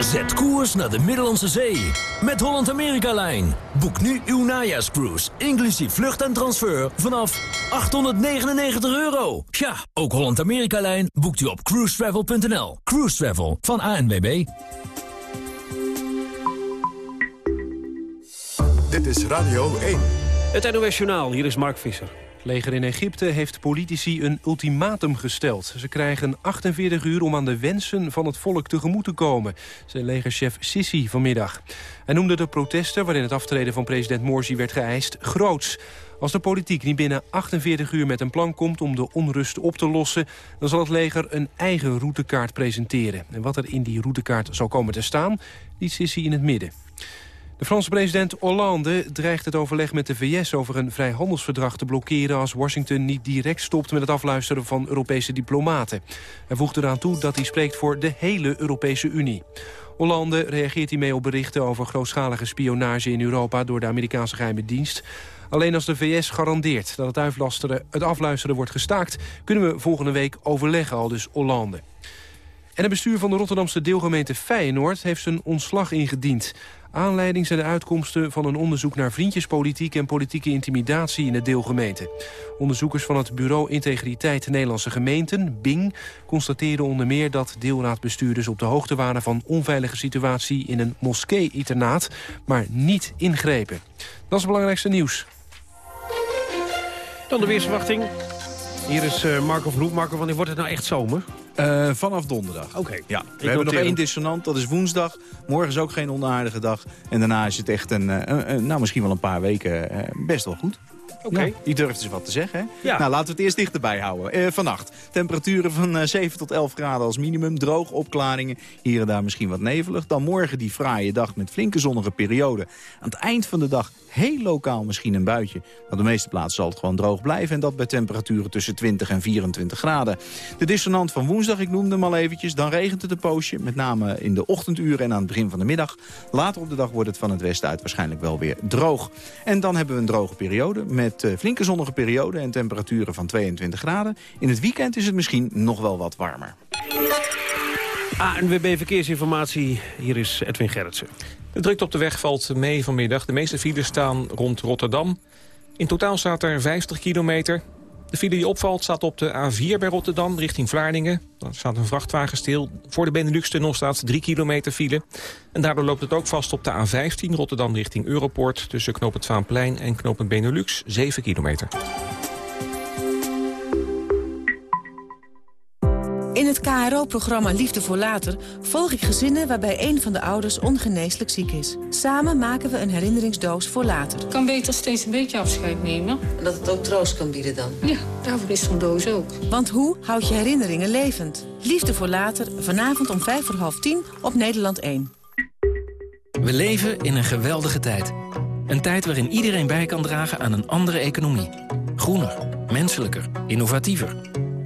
Zet koers naar de Middellandse Zee met Holland-Amerika-lijn. Boek nu uw najaarscruise, inclusief vlucht en transfer, vanaf 899 euro. Ja, ook Holland-Amerika-lijn boekt u op cruisetravel.nl. Cruise Travel van ANWB. Dit is Radio 1. Het NOS Journaal, hier is Mark Visser. Leger in Egypte heeft politici een ultimatum gesteld. Ze krijgen 48 uur om aan de wensen van het volk tegemoet te komen, zei legerchef Sisi vanmiddag. Hij noemde de protesten waarin het aftreden van president Morsi werd geëist groots. Als de politiek niet binnen 48 uur met een plan komt om de onrust op te lossen... dan zal het leger een eigen routekaart presenteren. En wat er in die routekaart zal komen te staan, liet Sisi in het midden. De Franse president Hollande dreigt het overleg met de VS over een vrijhandelsverdrag te blokkeren als Washington niet direct stopt met het afluisteren van Europese diplomaten. Hij voegt eraan toe dat hij spreekt voor de hele Europese Unie. Hollande reageert hiermee op berichten over grootschalige spionage in Europa door de Amerikaanse geheime dienst. Alleen als de VS garandeert dat het, afluisteren, het afluisteren wordt gestaakt... kunnen we volgende week overleggen, al dus Hollande. En het bestuur van de Rotterdamse deelgemeente Feyenoord heeft zijn ontslag ingediend. Aanleiding zijn de uitkomsten van een onderzoek naar vriendjespolitiek en politieke intimidatie in de deelgemeente. Onderzoekers van het Bureau Integriteit Nederlandse Gemeenten, BING, constateerden onder meer dat deelraadbestuurders op de hoogte waren van onveilige situatie in een moskee-internaat, maar niet ingrepen. Dat is het belangrijkste nieuws. Dan de weersverwachting. Hier is uh, Marco Vloek. Marco, wanneer wordt het nou echt zomer? Uh, vanaf donderdag. Oké. Ja, we hebben nog één dissonant, dat is woensdag. Morgen is ook geen onaardige dag. En daarna is het echt een, een, een nou misschien wel een paar weken uh, best wel goed. Oké. Okay. Ja, die durft dus wat te zeggen, hè? Ja. Nou, laten we het eerst dichterbij houden. Uh, vannacht, temperaturen van uh, 7 tot 11 graden als minimum. Droog, opklaringen, hier en daar misschien wat nevelig. Dan morgen die fraaie dag met flinke zonnige periode. Aan het eind van de dag heel lokaal misschien een buitje. Op de meeste plaatsen zal het gewoon droog blijven. En dat bij temperaturen tussen 20 en 24 graden. De dissonant van woensdag, ik noemde hem al eventjes. Dan regent het een poosje, met name in de ochtenduren en aan het begin van de middag. Later op de dag wordt het van het westen uit waarschijnlijk wel weer droog. En dan hebben we een droge periode met uh, flinke zonnige periode en temperaturen van 22 graden. In het weekend is het misschien nog wel wat warmer. ANWB Verkeersinformatie, hier is Edwin Gerritsen. De drukte op de weg valt mee vanmiddag. De meeste files staan rond Rotterdam. In totaal staat er 50 kilometer. De file die opvalt staat op de A4 bij Rotterdam richting Vlaardingen. Daar staat een vrachtwagen stil. Voor de Benelux-tunnel staat 3 kilometer file. En daardoor loopt het ook vast op de A15 Rotterdam richting Europort... tussen Knoop het Vaanplein en Knoop het Benelux 7 kilometer. In het KRO-programma Liefde voor Later volg ik gezinnen waarbij een van de ouders ongeneeslijk ziek is. Samen maken we een herinneringsdoos voor later. Ik kan beter steeds een beetje afscheid nemen. En dat het ook troost kan bieden dan? Ja, daarvoor is zo'n doos ook. Want hoe houd je herinneringen levend? Liefde voor Later, vanavond om vijf voor half tien op Nederland 1. We leven in een geweldige tijd. Een tijd waarin iedereen bij kan dragen aan een andere economie. Groener, menselijker, innovatiever.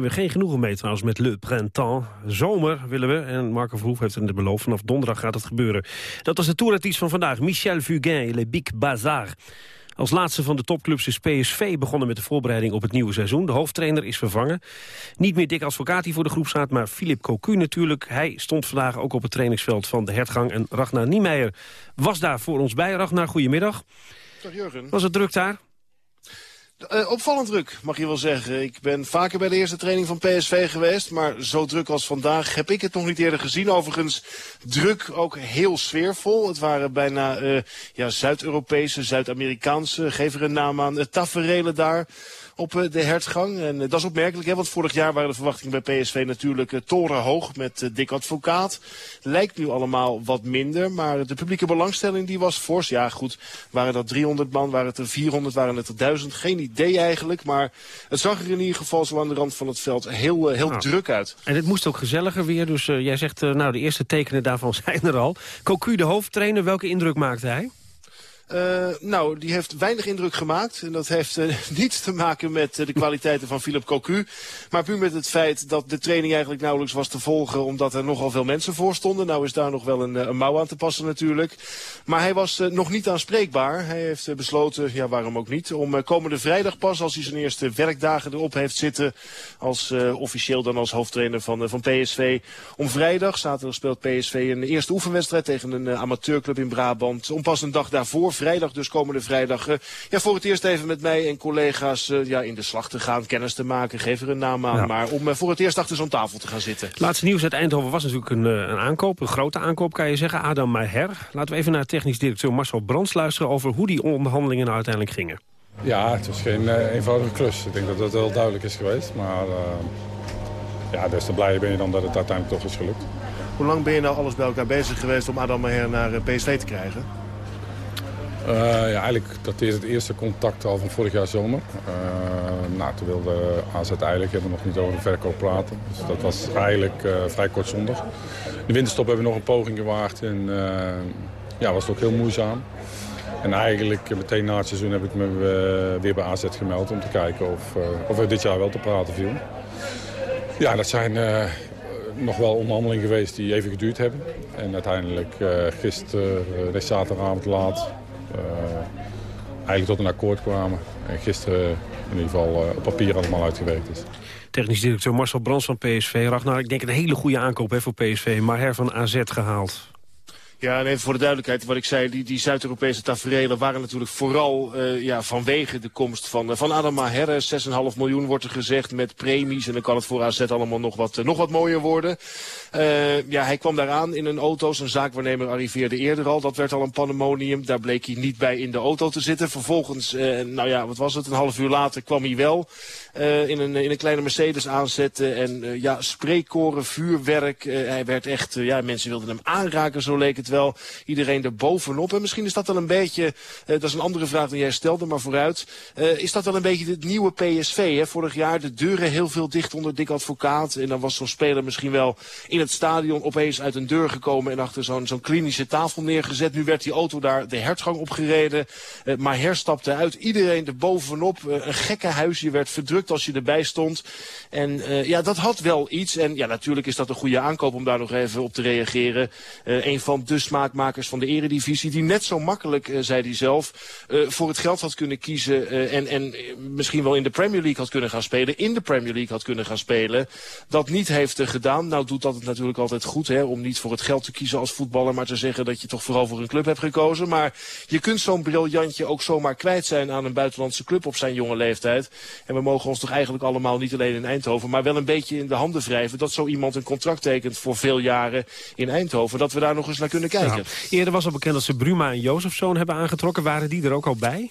nemen we geen genoegen mee trouwens met Le Printemps. Zomer willen we en Marco Verhoef heeft het beloofd. Vanaf donderdag gaat het gebeuren. Dat was de toerartiest van vandaag, Michel Fugain, Le Bic Bazar. Als laatste van de topclubs is PSV begonnen met de voorbereiding op het nieuwe seizoen. De hoofdtrainer is vervangen. Niet meer Dick Advocaat die voor de groep staat, maar Philip Cocu natuurlijk. Hij stond vandaag ook op het trainingsveld van de Hertgang. En Ragnar Niemeyer was daar voor ons bij. Ragnar, goedemiddag. Dag Jurgen. Was het druk daar? Uh, opvallend druk, mag je wel zeggen. Ik ben vaker bij de eerste training van PSV geweest, maar zo druk als vandaag heb ik het nog niet eerder gezien. Overigens druk ook heel sfeervol. Het waren bijna uh, ja, Zuid-Europese, Zuid-Amerikaanse, geef er een naam aan, uh, taferelen daar op eh, de hertgang. En eh, dat is opmerkelijk, hè, want vorig jaar waren de verwachtingen bij PSV natuurlijk uh, torenhoog met Dick Advocaat. Lijkt nu allemaal wat minder, maar de publieke belangstelling die was fors. Ja goed, waren dat 300 man, waren het er 400, waren het er 1000? Geen idee eigenlijk, maar het zag er in ieder geval zo aan de rand van het veld heel, heel nou, druk uit. En het moest ook gezelliger weer, dus jij zegt nou de eerste tekenen daarvan zijn er al. Cocu de hoofdtrainer, welke indruk maakte hij? Uh, nou, die heeft weinig indruk gemaakt. En dat heeft uh, niets te maken met uh, de kwaliteiten van Philip Cocu. Maar puur met het feit dat de training eigenlijk nauwelijks was te volgen... omdat er nogal veel mensen voor stonden. Nou is daar nog wel een, een mouw aan te passen natuurlijk. Maar hij was nog niet aanspreekbaar. Hij heeft besloten, ja waarom ook niet... om komende vrijdag pas, als hij zijn eerste werkdagen erop heeft zitten... als officieel dan als hoofdtrainer van, van PSV... om vrijdag, zaterdag speelt PSV een eerste oefenwedstrijd... tegen een amateurclub in Brabant... om pas een dag daarvoor vrijdag, dus komende vrijdag, uh, ja, voor het eerst even met mij en collega's uh, ja, in de slag te gaan, kennis te maken, geef er een naam aan. Ja. Maar om uh, voor het eerst achter zo'n tafel te gaan zitten. Het laatste nieuws uit Eindhoven was natuurlijk een, een aankoop, een grote aankoop kan je zeggen, Adam Maher. Laten we even naar technisch directeur Marcel Brands luisteren over hoe die onderhandelingen nou uiteindelijk gingen. Ja, het was geen eenvoudige klus. Ik denk dat dat wel duidelijk is geweest, maar ja, des te blijer ben je dan dat het uiteindelijk toch is gelukt. Hoe lang ben je nou alles bij elkaar bezig geweest om Adam Maher naar PSV te krijgen? Uh, ja, eigenlijk dateert het eerste contact al van vorig jaar zomer. Uh, nou, toen wilde AZ eigenlijk helemaal nog niet over de verkoop praten. Dus dat was eigenlijk uh, vrij kort zondag. De winterstop hebben we nog een poging gewaagd en ja, was het ook heel moeizaam. En eigenlijk meteen na het seizoen heb ik me weer bij AZ gemeld om te kijken of, of er dit jaar wel te praten viel. Ja, dat zijn nog wel onderhandelingen geweest die even geduurd hebben. En uiteindelijk gisteren, uh, zaterdagavond laat, eigenlijk tot een akkoord kwamen. En gisteren in ieder geval uh, op papier allemaal uitgewerkt is. Technisch directeur Marcel Brands van PSV. Ragnar, ik denk een hele goede aankoop hè, voor PSV. Maar her van AZ gehaald. Ja, en even voor de duidelijkheid, wat ik zei, die, die Zuid-Europese tafereelen waren natuurlijk vooral uh, ja, vanwege de komst van, uh, van Adam Maher. 6,5 miljoen wordt er gezegd met premies en dan kan het voor AZ allemaal nog wat, uh, nog wat mooier worden. Ja, hij kwam daaraan in een auto, zijn zaakwaarnemer arriveerde eerder al. Dat werd al een pandemonium, daar bleek hij niet bij in de auto te zitten. Vervolgens, nou ja, wat was het, een half uur later kwam hij wel in, een, in een kleine Mercedes aanzetten. En ja, spreekkoren, vuurwerk, hij werd echt, ja, mensen wilden hem aanraken, zo leek het wel iedereen er bovenop. En misschien is dat wel een beetje, dat is een andere vraag dan jij stelde, maar vooruit. Is dat wel een beetje het nieuwe PSV? Hè? Vorig jaar de deuren heel veel dicht onder dik advocaat. En dan was zo'n speler misschien wel in het stadion opeens uit een deur gekomen en achter zo'n zo'n klinische tafel neergezet. Nu werd die auto daar de hertgang opgereden. Uh, maar herstapte uit. Iedereen er bovenop. een gekke huis. Je werd verdrukt als je erbij stond. En ja, dat had wel iets. En ja, natuurlijk is dat een goede aankoop om daar nog even op te reageren. een van de smaakmakers van de eredivisie. Die net zo makkelijk, zei hij zelf, voor het geld had kunnen kiezen. En, en misschien wel in de Premier League had kunnen gaan spelen. In de Premier League had kunnen gaan spelen. Dat niet heeft gedaan. Nou doet dat het natuurlijk altijd goed. Hè, om niet voor het geld te kiezen als voetballer. Maar te zeggen dat je toch vooral voor een club hebt gekozen. Maar je kunt zo'n briljantje ook zomaar kwijt zijn aan een buitenlandse club op zijn jonge leeftijd. En we mogen ons toch eigenlijk allemaal niet alleen in Eindhoven. Maar wel een beetje in de handen wrijven. Dat zo iemand een contract tekent voor veel jaren in Eindhoven. Dat we daar nog eens naar kunnen kijken. Ja. Eerder was al bekend dat ze Bruma en Jozefzoon hebben aangetrokken. Waren die er ook al bij?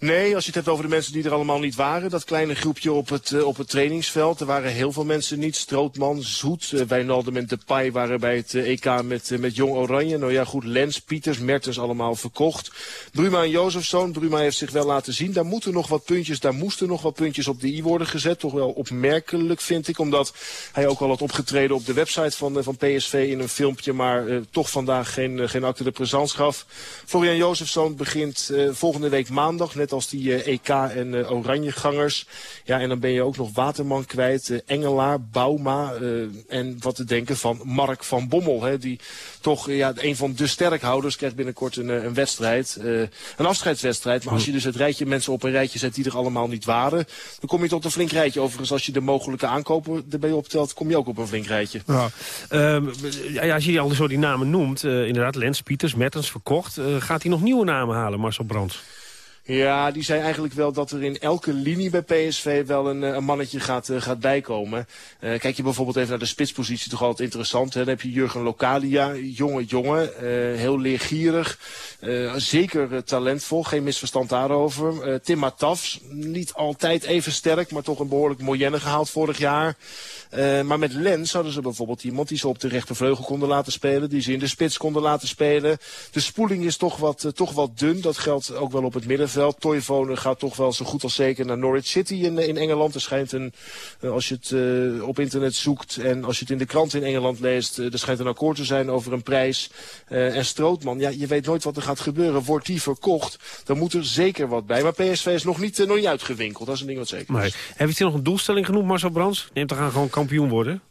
Nee, als je het hebt over de mensen die er allemaal niet waren. Dat kleine groepje op het, uh, op het trainingsveld. Er waren heel veel mensen niet. Strootman, Zoet, uh, Wijnaldum en Depay waren bij het uh, EK met, met Jong Oranje. Nou ja, goed, Lens, Pieters, Mertens allemaal verkocht. Bruma en Jozefzoon. Bruma heeft zich wel laten zien. Daar moeten nog wat puntjes, daar moesten nog wat puntjes op de i worden gezet. Toch wel opmerkelijk, vind ik. Omdat hij ook al had opgetreden op de website van, van PSV in een filmpje. Maar toch vandaag geen, geen acte de présence gaf. Florian Jozefzoon begint volgende week maandag, als die EK en Oranjegangers. Ja, en dan ben je ook nog Waterman kwijt, Engelaar, Bauma en wat te denken van Mark van Bommel. Hè, die toch ja, een van de sterkhouders krijgt binnenkort een, een wedstrijd. een afscheidswedstrijd. Maar als je dus het rijtje mensen op een rijtje zet die er allemaal niet waren... dan kom je tot een flink rijtje. Overigens, als je de mogelijke aankopen erbij optelt... kom je ook op een flink rijtje. Ja, ehm, ja als je al zo die namen noemt... inderdaad, Lens, Pieters, Mertens, verkocht... gaat hij nog nieuwe namen halen, Marcel Brands? Ja, die zei eigenlijk wel dat er in elke linie bij PSV wel een, eh, een mannetje gaat, uh, gaat bijkomen. Uh, kijk je bijvoorbeeld even naar de spitspositie, toch altijd interessant. Hè? Dan heb je Jurgen Localia, jonge jongen, heel leergierig. zeker talentvol, geen misverstand daarover. Tim Matafs, niet altijd even sterk, maar toch een behoorlijk moyenne gehaald vorig jaar. Maar met Lens hadden ze bijvoorbeeld iemand die ze op de rechtervleugel konden laten spelen. Die ze in de spits konden laten spelen. De spoeling is toch wat, toch wat dun. Dat geldt ook wel op het middenveld. Toivonen gaat toch wel zo goed als zeker naar Norwich City in, in Engeland. Er schijnt een, uh, als je het op internet zoekt en als je het in de krant in Engeland leest. er schijnt een akkoord te zijn over een prijs. en Strootman, ja, je weet nooit wat er gaat gebeuren. Wordt die verkocht, dan moet er zeker wat bij. Maar PSV is nog niet, nog niet uitgewinkeld. Dat is een ding wat zeker nee. Heb je nog een doelstelling genoemd, Marcel Brands? Neemt toch aan gewoon kampioen worden?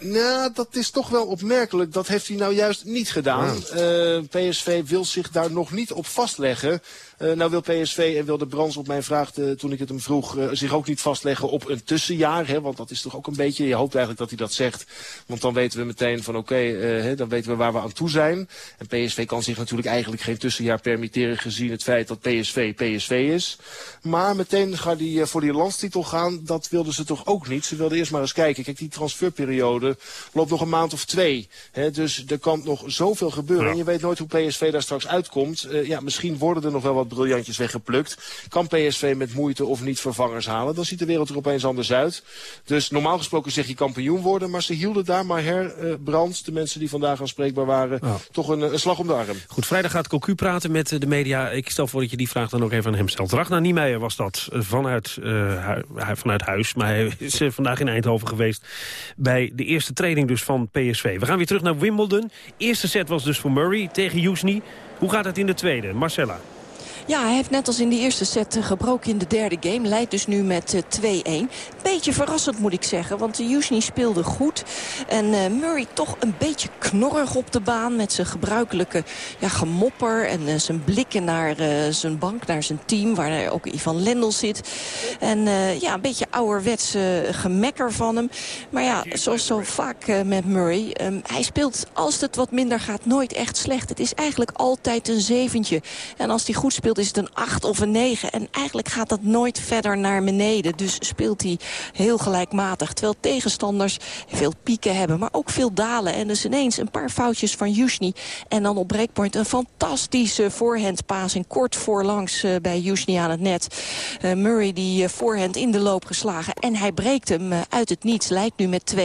Nou, dat is toch wel opmerkelijk. Dat heeft hij nou juist niet gedaan. Uh, PSV wil zich daar nog niet op vastleggen. Uh, nou wil PSV en wil de Brands op mijn vraag uh, toen ik het hem vroeg... Uh, zich ook niet vastleggen op een tussenjaar. Hè, want dat is toch ook een beetje... Je hoopt eigenlijk dat hij dat zegt. Want dan weten we meteen van oké, okay, dan weten we waar we aan toe zijn. En PSV kan zich natuurlijk eigenlijk geen tussenjaar permitteren... gezien het feit dat PSV PSV is. Maar meteen gaat die, voor die landstitel gaan. Dat wilden ze toch ook niet. Ze wilden eerst maar eens kijken. Kijk, die transferperiode loopt nog een maand of twee. Hè, dus er kan nog zoveel gebeuren. Ja. En je weet nooit hoe PSV daar straks uitkomt. ja, misschien worden er nog wel wat briljantjes weggeplukt. Kan PSV met moeite of niet vervangers halen. Dan ziet de wereld er opeens anders uit. Dus normaal gesproken zeg je kampioen worden. Maar ze hielden daar maar herbrand, uh, de mensen die vandaag aanspreekbaar waren, oh. toch een, een, slag om de arm. Goed, vrijdag gaat Cocu praten met de media. Ik stel voor dat je die vraag dan ook even aan hem stelt. Ragnar Niemeyer was dat vanuit, uh, vanuit huis. Maar hij is vandaag in Eindhoven geweest bij de eerste training dus van PSV. We gaan weer terug naar Wimbledon. Eerste set was dus voor Murray tegen Jusni. Hoe gaat het in de tweede? Marcella. Ja, hij heeft net als in de eerste set gebroken in de derde game. Leidt dus nu met 2-1. Beetje verrassend moet ik zeggen, want Jusni speelde goed. En uh, Murray toch een beetje knorrig op de baan... met zijn gebruikelijke ja, gemopper en zijn blikken naar zijn bank, naar zijn team... waar ook Ivan Lendl zit. En ja, een beetje ouderwets gemekker van hem. Maar ja, zoals zo vaak met Murray... Um, hij speelt, als het wat minder gaat, nooit echt slecht. Het is eigenlijk altijd een zeventje. En als hij goed speelt is het een 8 of een 9. En eigenlijk gaat dat nooit verder naar beneden. Dus speelt hij heel gelijkmatig. Terwijl tegenstanders veel pieken hebben, maar ook veel dalen. En dus ineens een paar foutjes van Jusni. En dan op breakpoint een fantastische voorhandpasing. Kort voorlangs uh, bij Jusni aan het net. Uh, Murray die uh, voorhand in de loop geslagen. En hij breekt hem uit het niets. Lijkt nu met 2-1.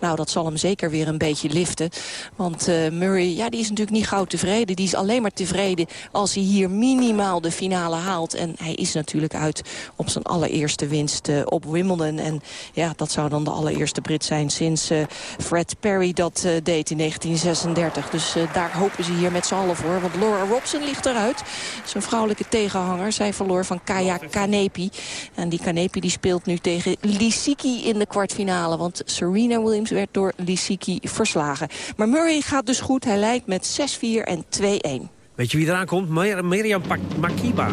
Nou, dat zal hem zeker weer een beetje liften. Want Murray, ja, die is natuurlijk niet gauw tevreden. Die is alleen maar tevreden als hij hier minimaal minimaal de finale haalt. En hij is natuurlijk uit op zijn allereerste winst uh, op Wimbledon. En ja, dat zou dan de allereerste Brit zijn sinds uh, Fred Perry dat uh, deed in 1936. Dus daar hopen ze hier met z'n allen voor. Want Laura Robson ligt eruit. Zijn vrouwelijke tegenhanger. Zij verloor van Kaya Kanepi. En die Kanepi die speelt nu tegen Lisicki in de kwartfinale. Want Serena Williams werd door Lisicki verslagen. Maar Murray gaat dus goed. Hij leidt met 6-4 en 2-1. Weet je wie eraan komt? Mirjam Makiba.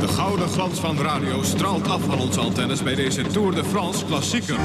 De gouden glans van radio straalt af van onze antennes bij deze Tour de France klassieker.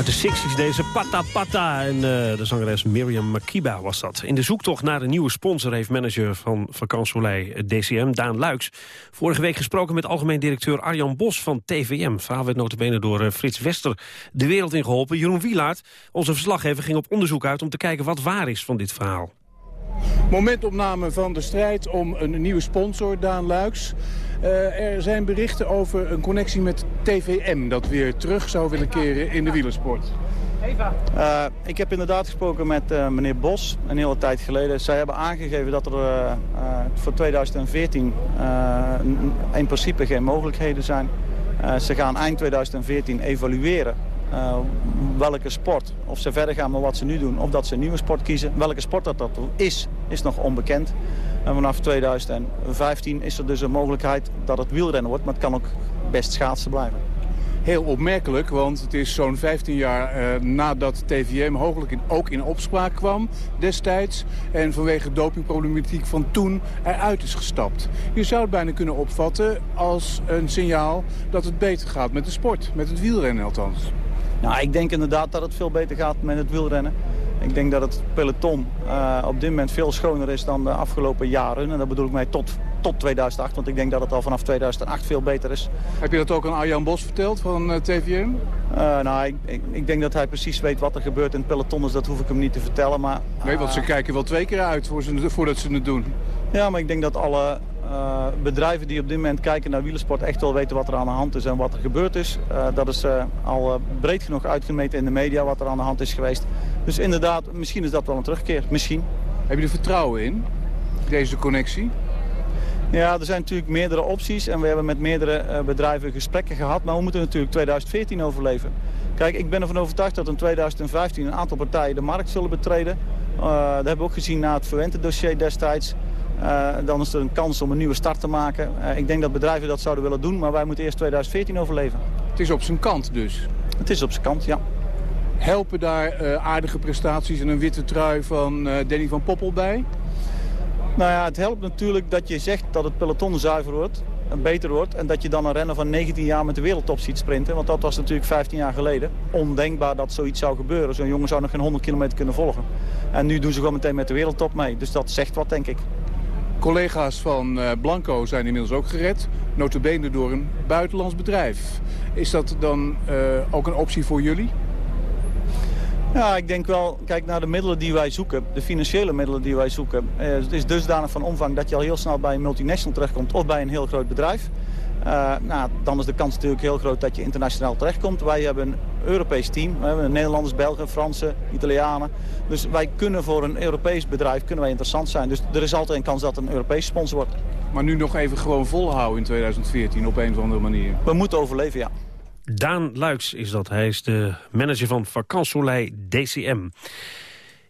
Uit de 60s deze Pata Pata. En uh, de zangeres Miriam Makiba was dat. In de zoektocht naar een nieuwe sponsor heeft manager van Vakansolei DCM, Daan Luiks, vorige week gesproken met algemeen directeur Arjan Bos van TVM. Verhaal werd notabene door uh, Frits Wester de wereld ingeholpen. Jeroen Wielaert, onze verslaggever, ging op onderzoek uit om te kijken wat waar is van dit verhaal. Momentopname van de strijd om een nieuwe sponsor, Daan Luiks. Uh, er zijn berichten over een connectie met TVM... dat weer terug zou willen keren in de wielersport. Eva. Uh, ik heb inderdaad gesproken met uh, meneer Bos een hele tijd geleden. Zij hebben aangegeven dat er voor 2014 in principe geen mogelijkheden zijn. ze gaan eind 2014 evalueren uh, welke sport, of ze verder gaan met wat ze nu doen, of dat ze een nieuwe sport kiezen. Welke sport dat, dat is, is nog onbekend. En vanaf 2015 is er dus een mogelijkheid dat het wielrennen wordt, maar het kan ook best schaatsen blijven. Heel opmerkelijk, want het is zo'n 15 jaar uh, nadat TVM hogelijk in, ook in opspraak kwam destijds... en vanwege dopingproblematiek van toen eruit is gestapt. Je zou het bijna kunnen opvatten als een signaal dat het beter gaat met de sport, met het wielrennen althans. Nou, ik denk inderdaad dat het veel beter gaat met het wielrennen. Ik denk dat het peloton uh, op dit moment veel schoner is dan de afgelopen jaren. En dat bedoel ik mij tot, tot 2008, want ik denk dat het al vanaf 2008 veel beter is. Heb je dat ook aan Arjan Bos verteld van uh, TVM? Uh, nou, ik, ik, ik, denk dat hij precies weet wat er gebeurt in het peloton, dus dat hoef ik hem niet te vertellen. Maar, nee, want ze kijken wel twee keer uit voor ze, voordat ze het doen. Ja, maar ik denk dat alle uh, bedrijven die op dit moment kijken naar wielersport echt wel weten wat er aan de hand is en wat er gebeurd is. Uh, dat is uh, al breed genoeg uitgemeten in de media wat er aan de hand is geweest. Dus inderdaad, misschien is dat wel een terugkeer. Misschien. Heb je er vertrouwen in, deze connectie? Ja, er zijn natuurlijk meerdere opties en we hebben met meerdere bedrijven gesprekken gehad. Maar we moeten natuurlijk 2014 overleven. Kijk, ik ben ervan overtuigd dat in 2015 een aantal partijen de markt zullen betreden. dat hebben we ook gezien na het Fuente-dossier destijds. Uh, dan is er een kans om een nieuwe start te maken. Uh, ik denk dat bedrijven dat zouden willen doen, maar wij moeten eerst 2014 overleven. Het is op zijn kant dus? Het is op zijn kant, ja. Helpen daar uh, aardige prestaties en een witte trui van Danny van Poppel bij? Nou ja, het helpt natuurlijk dat je zegt dat het peloton zuiver wordt, beter wordt... en dat je dan een renner van 19 jaar met de wereldtop ziet sprinten. Want dat was natuurlijk 15 jaar geleden. Ondenkbaar dat zoiets zou gebeuren. Zo'n jongen zou nog geen 100 kilometer kunnen volgen. En nu doen ze gewoon meteen met de wereldtop mee. Dus dat zegt wat, denk ik. Collega's van uh, Blanco zijn inmiddels ook gered. Notabene door een buitenlands bedrijf. Is dat dan uh, ook een optie voor jullie? Ja, ik denk wel, kijk naar de middelen die wij zoeken, de financiële middelen die wij zoeken. Uh, het is dusdanig van omvang dat je al heel snel bij een multinational terechtkomt of bij een heel groot bedrijf. Uh, nou, dan is de kans natuurlijk heel groot dat je internationaal terechtkomt. Wij hebben een Europees team. We hebben Nederlanders, Belgen, Fransen, Italianen. Dus wij kunnen voor een Europees bedrijf kunnen wij interessant zijn. Dus er is altijd een kans dat het een Europees sponsor wordt. Maar nu nog even gewoon volhouden in 2014 op een of andere manier? We moeten overleven, ja. Daan Luiks is dat. Hij is de manager van Vakansolei DCM.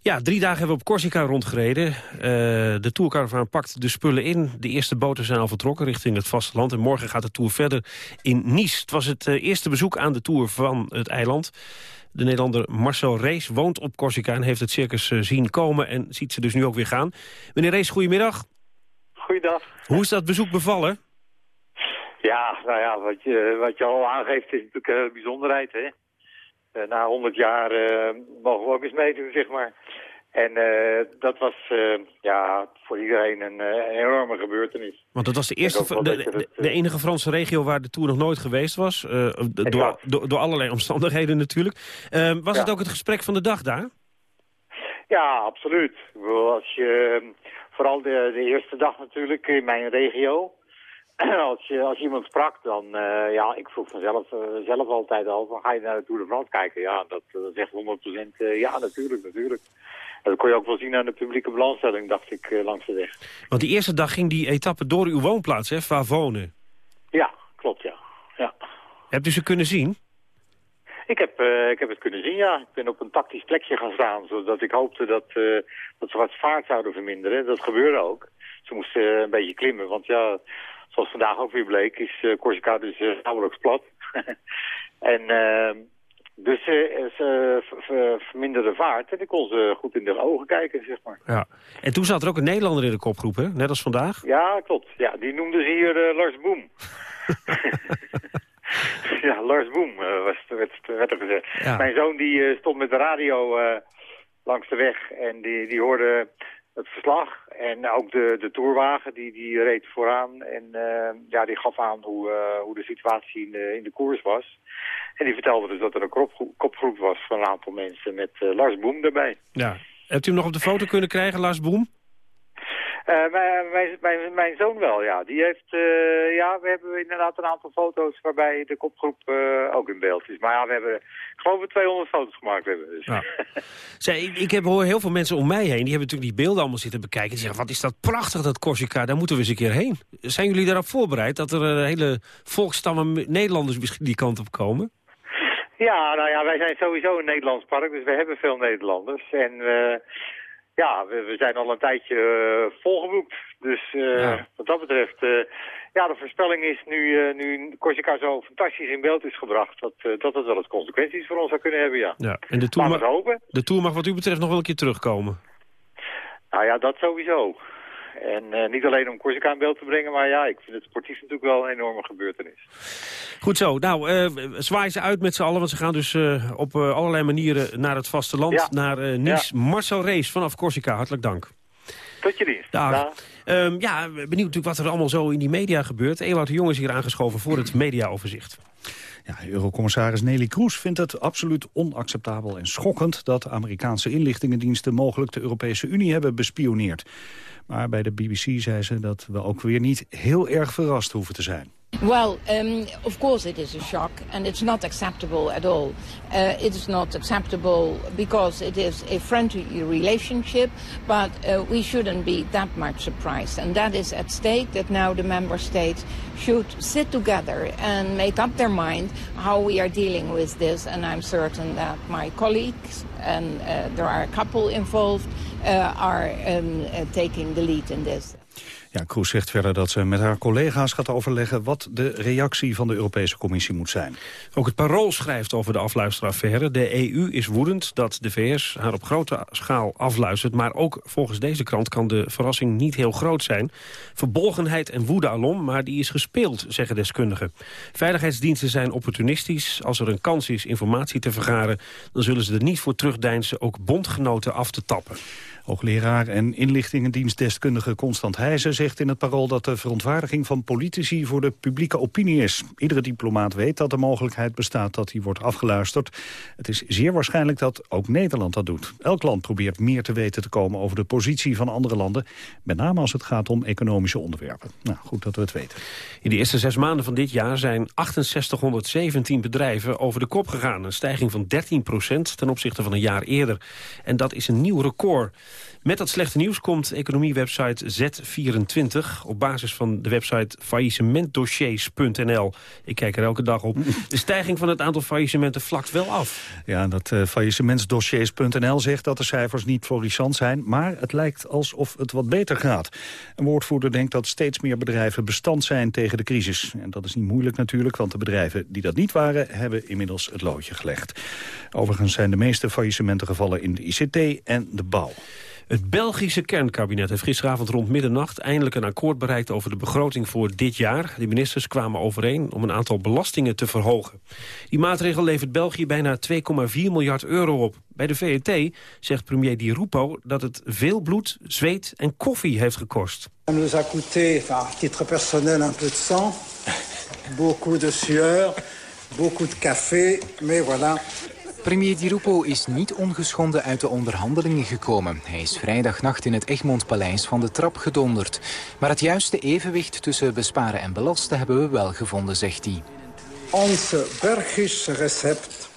Ja, drie dagen hebben we op Corsica rondgereden. Uh, de tourcaravan pakt de spullen in. De eerste boten zijn al vertrokken richting het vasteland. En morgen gaat de tour verder in Nice. Het was het uh, eerste bezoek aan de tour van het eiland. De Nederlander Marcel Rees woont op Corsica en heeft het circus uh, zien komen... en ziet ze dus nu ook weer gaan. Meneer Rees, goedemiddag. Goeiedag. Hoe is dat bezoek bevallen? Ja, nou ja, wat je, wat je al aangeeft is natuurlijk een bijzonderheid, hè. Uh, na 100 jaar uh, mogen we ook eens meedoen, zeg maar. En uh, dat was ja, voor iedereen een, enorme gebeurtenis. Want dat was de, eerste, de, de, de, enige Franse regio waar de Tour nog nooit geweest was. Door, door, door, allerlei omstandigheden natuurlijk. Ehm, was ja. het ook het gesprek van de dag daar? Ja, absoluut. Als je, vooral de, de eerste dag natuurlijk in mijn regio. als, je, als je iemand sprak, dan, eh, ja, ik vroeg vanzelf uh, zelf altijd al, van, ga je naar de Tour de France kijken? Ja, dat, dat zegt 100% uh, ja, natuurlijk, natuurlijk. Dat kon je ook wel zien aan de publieke belangstelling, dacht ik, langs de weg. Want die eerste dag ging die etappe door uw woonplaats, hè, waar wonen? Ja, klopt, ja. ja. Hebt u ze kunnen zien? Ik heb, ik heb het kunnen zien, ja. Ik ben op een tactisch plekje gaan staan, zodat ik hoopte dat, dat ze wat vaart zouden verminderen. Dat gebeurde ook. Ze moesten een beetje klimmen, want ja, zoals vandaag ook weer bleek, is uh, Corsica dus uh, nauwelijks plat. en uh, dus ze verminderden vaart en ik kon ze goed in de ogen kijken, zeg maar. Ja. En toen zat er ook een Nederlander in de kopgroep, hè? Net als vandaag? Ja, klopt. Ja, die noemden ze hier Lars Boem. ja, Lars Boem was, werd, werd er gezegd. Ja. Mijn zoon die stond met de radio langs de weg en die, die hoorde het verslag. En ook de, de tourwagen, die, die reed vooraan. En uh, ja, die gaf aan hoe, uh, hoe de situatie in de, in de koers was. En die vertelde dus dat er een kopgroep, was van een aantal mensen met uh, Lars Boem erbij. Ja. Hebt u hem nog op de foto kunnen krijgen, Lars Boem? Mijn, mijn, mijn, zoon wel, ja. Die heeft, uh, ja, we hebben inderdaad een aantal foto's waarbij de kopgroep uh, ook in beeld is. Maar ja, we hebben, ik geloof we 200 foto's gemaakt hebben. Dus. Ja. Zij, ik, ik heb, hoor heel veel mensen om mij heen, die hebben natuurlijk die beelden allemaal zitten bekijken. Die zeggen, wat is dat prachtig, dat Corsica, daar moeten we eens een keer heen. Zijn jullie daarop voorbereid, dat er een hele volkstammen Nederlanders misschien die kant op komen? Ja, nou ja, wij zijn sowieso een Nederlands park, dus we hebben veel Nederlanders. En ja, we, we, zijn al een tijdje uh, volgeboekt. Dus uh, ja. wat dat betreft, uh, ja, de voorspelling is nu, nu Corsica zo fantastisch in beeld is gebracht... dat, dat het wel eens consequenties voor ons zou kunnen hebben, ja. ja. En de tour, mag, de tour mag wat u betreft nog wel een keer terugkomen. Nou ja, dat sowieso. En uh, niet alleen om Corsica in beeld te brengen, maar ja, ik vind het sportief natuurlijk wel een enorme gebeurtenis. Goed zo. Nou, uh, zwaaien ze uit met z'n allen, want ze gaan dus uh, op allerlei manieren naar het vasteland, ja. naar Nice. Ja. Marcel Rees vanaf Corsica, hartelijk dank. Tot je dienst. Dag. Um, ja, benieuwd natuurlijk wat er allemaal zo in die media gebeurt. Ewout de Jong is hier aangeschoven voor het mediaoverzicht. Ja, Eurocommissaris Nelly Kroes vindt het absoluut onacceptabel en schokkend... dat Amerikaanse inlichtingendiensten mogelijk de Europese Unie hebben bespioneerd. Maar bij de BBC zei ze dat we ook weer niet heel erg verrast hoeven te zijn. Well, um, of course it is a shock and it's not acceptable at all. Uh, it is not acceptable because it is a friendly relationship, but uh, we shouldn't be that much surprised. And that is at stake that now the member states should sit together and make up their mind how we are dealing with this. And I'm certain that my colleagues, and uh, there are a couple involved, uh, are um, uh, taking the lead in this. Ja, Kroes zegt verder dat ze met haar collega's gaat overleggen... wat de reactie van de Europese Commissie moet zijn. Ook het Parool schrijft over de afluisteraffaire. De EU is woedend dat de VS haar op grote schaal afluistert. Maar ook volgens deze krant kan de verrassing niet heel groot zijn. Verbolgenheid en woede alom, maar die is gespeeld, zeggen deskundigen. Veiligheidsdiensten zijn opportunistisch. Als er een kans is informatie te vergaren... dan zullen ze er niet voor terugdeinzen ook bondgenoten af te tappen. Hoogleraar en inlichtingendienstdeskundige Constant Heijzen zegt in het parool dat de verontwaardiging van politici voor de publieke opinie is. Iedere diplomaat weet dat de mogelijkheid bestaat dat hij wordt afgeluisterd. Het is zeer waarschijnlijk dat ook Nederland dat doet. Elk land probeert meer te weten te komen over de positie van andere landen, met name als het gaat om economische onderwerpen. Nou, goed dat we het weten. In de eerste zes maanden van dit jaar zijn 6817 bedrijven over de kop gegaan. Een stijging van 13 procent ten opzichte van een jaar eerder. En dat is een nieuw record. Met dat slechte nieuws komt economiewebsite Z24... op basis van de website faillissementdossiers.nl. Ik kijk er elke dag op. De stijging van het aantal faillissementen vlakt wel af. Ja, dat uh, faillissementsdossiers.nl zegt dat de cijfers niet florissant zijn... maar het lijkt alsof het wat beter gaat. Een woordvoerder denkt dat steeds meer bedrijven bestand zijn tegen de crisis. En dat is niet moeilijk natuurlijk, want de bedrijven die dat niet waren... hebben inmiddels het loodje gelegd. Overigens zijn de meeste faillissementen gevallen in de ICT en de bouw. Het Belgische kernkabinet heeft gisteravond rond middernacht eindelijk een akkoord bereikt over de begroting voor dit jaar. De ministers kwamen overeen om een aantal belastingen te verhogen. Die maatregel levert België bijna 2,4 miljard euro op. Bij de VET zegt premier Di Rupo dat het veel bloed, zweet en koffie heeft gekost. Het nous a personnel, un peu de sang, beaucoup de sueur, beaucoup de café, mais voilà, Premier Di Rupo is niet ongeschonden uit de onderhandelingen gekomen. Hij is vrijdagnacht in het Egmondpaleis van de trap gedonderd. Maar het juiste evenwicht tussen besparen en belasten hebben we wel gevonden, zegt hij. Ons Belgisch recept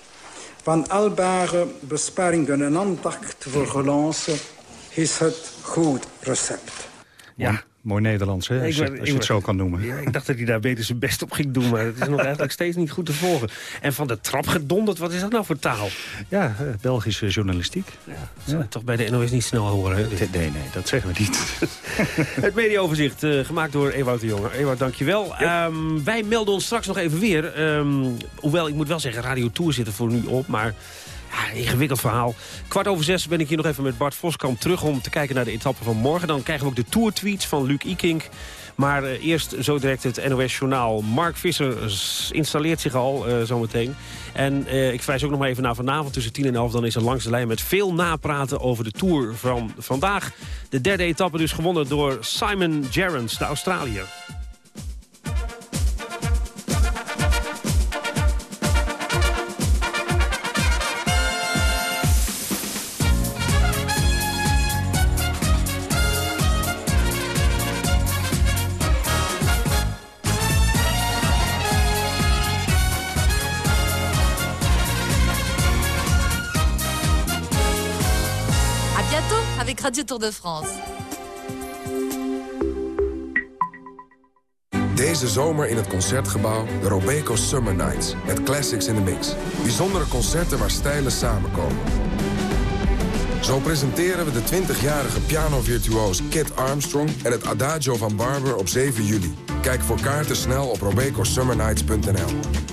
van albare besparingen en aandacht voor relance is het goed recept. Ja. Mooi Nederlands, hè, als, je, als je het zo kan noemen. Ja, ik dacht dat hij daar beter zijn best op ging doen... maar het is nog eigenlijk steeds niet goed te volgen. En van de trap gedonderd, wat is dat nou voor taal? Ja, eh, Belgische journalistiek. Ja, dat ja. toch bij de NOS niet snel horen, hè? Nee, nee, dat zeggen we niet. het mediaoverzicht, uh, gemaakt door Ewout de Jonge. Ewout, dankjewel. Ja. Um, wij melden ons straks nog even weer. Um, hoewel, ik moet wel zeggen, Radio Tour zit er voor nu op, maar... Ingewikkeld verhaal. Kwart over zes ben ik hier nog even met Bart Voskamp terug... om te kijken naar de etappe van morgen. Dan krijgen we ook de Tour-tweets van Luc Ikink. Maar uh, eerst zo direct het NOS-journaal. Mark Visser installeert zich al uh, zometeen. En uh, ik wijs ook nog maar even naar vanavond tussen 10 en 11. Dan is er langs de lijn met veel napraten over de Tour van vandaag. De derde etappe dus gewonnen door Simon Gerrans, de Australiër. Radio Tour de France. Deze zomer in het Concertgebouw de Robeco Summer Nights. Met classics in the mix. Bijzondere concerten waar stijlen samenkomen. Zo presenteren we de 20-jarige pianovirtuoos Kit Armstrong... en het Adagio van Barber op 7 juli. Kijk voor kaarten snel op robecosummernights.nl.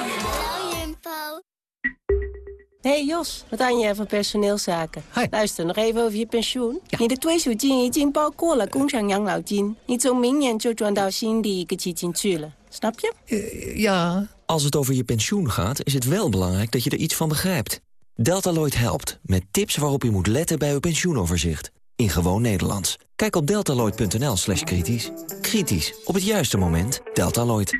hey Jos, wat aan je van personeelszaken? Hi. Luister, nog even over je pensioen. Ja. 你的退休金已经包括了工厂养老金，你从明年就转到新的一个基金去了，snap je? Uh, ja. Als het over je pensioen gaat, is het wel belangrijk dat je er iets van begrijpt. Deltaloid helpt, met tips waarop u moet letten bij uw pensioenoverzicht. In gewoon Nederlands. Kijk op deltaloid.nl slash kritisch. Kritisch, op het juiste moment. Deltaloid.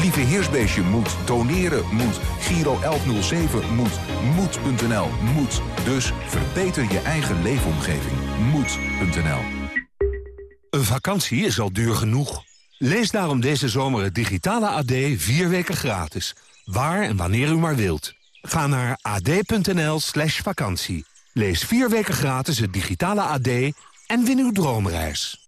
Lieve Heersbeestje moet, doneren moet, Giro 1107 moet, moed.nl moet. Dus verbeter je eigen leefomgeving. Moed.nl Een vakantie is al duur genoeg. Lees daarom deze zomer het digitale AD vier weken gratis. Waar en wanneer u maar wilt. Ga naar ad.nl slash vakantie. Lees vier weken gratis het digitale AD en win uw droomreis.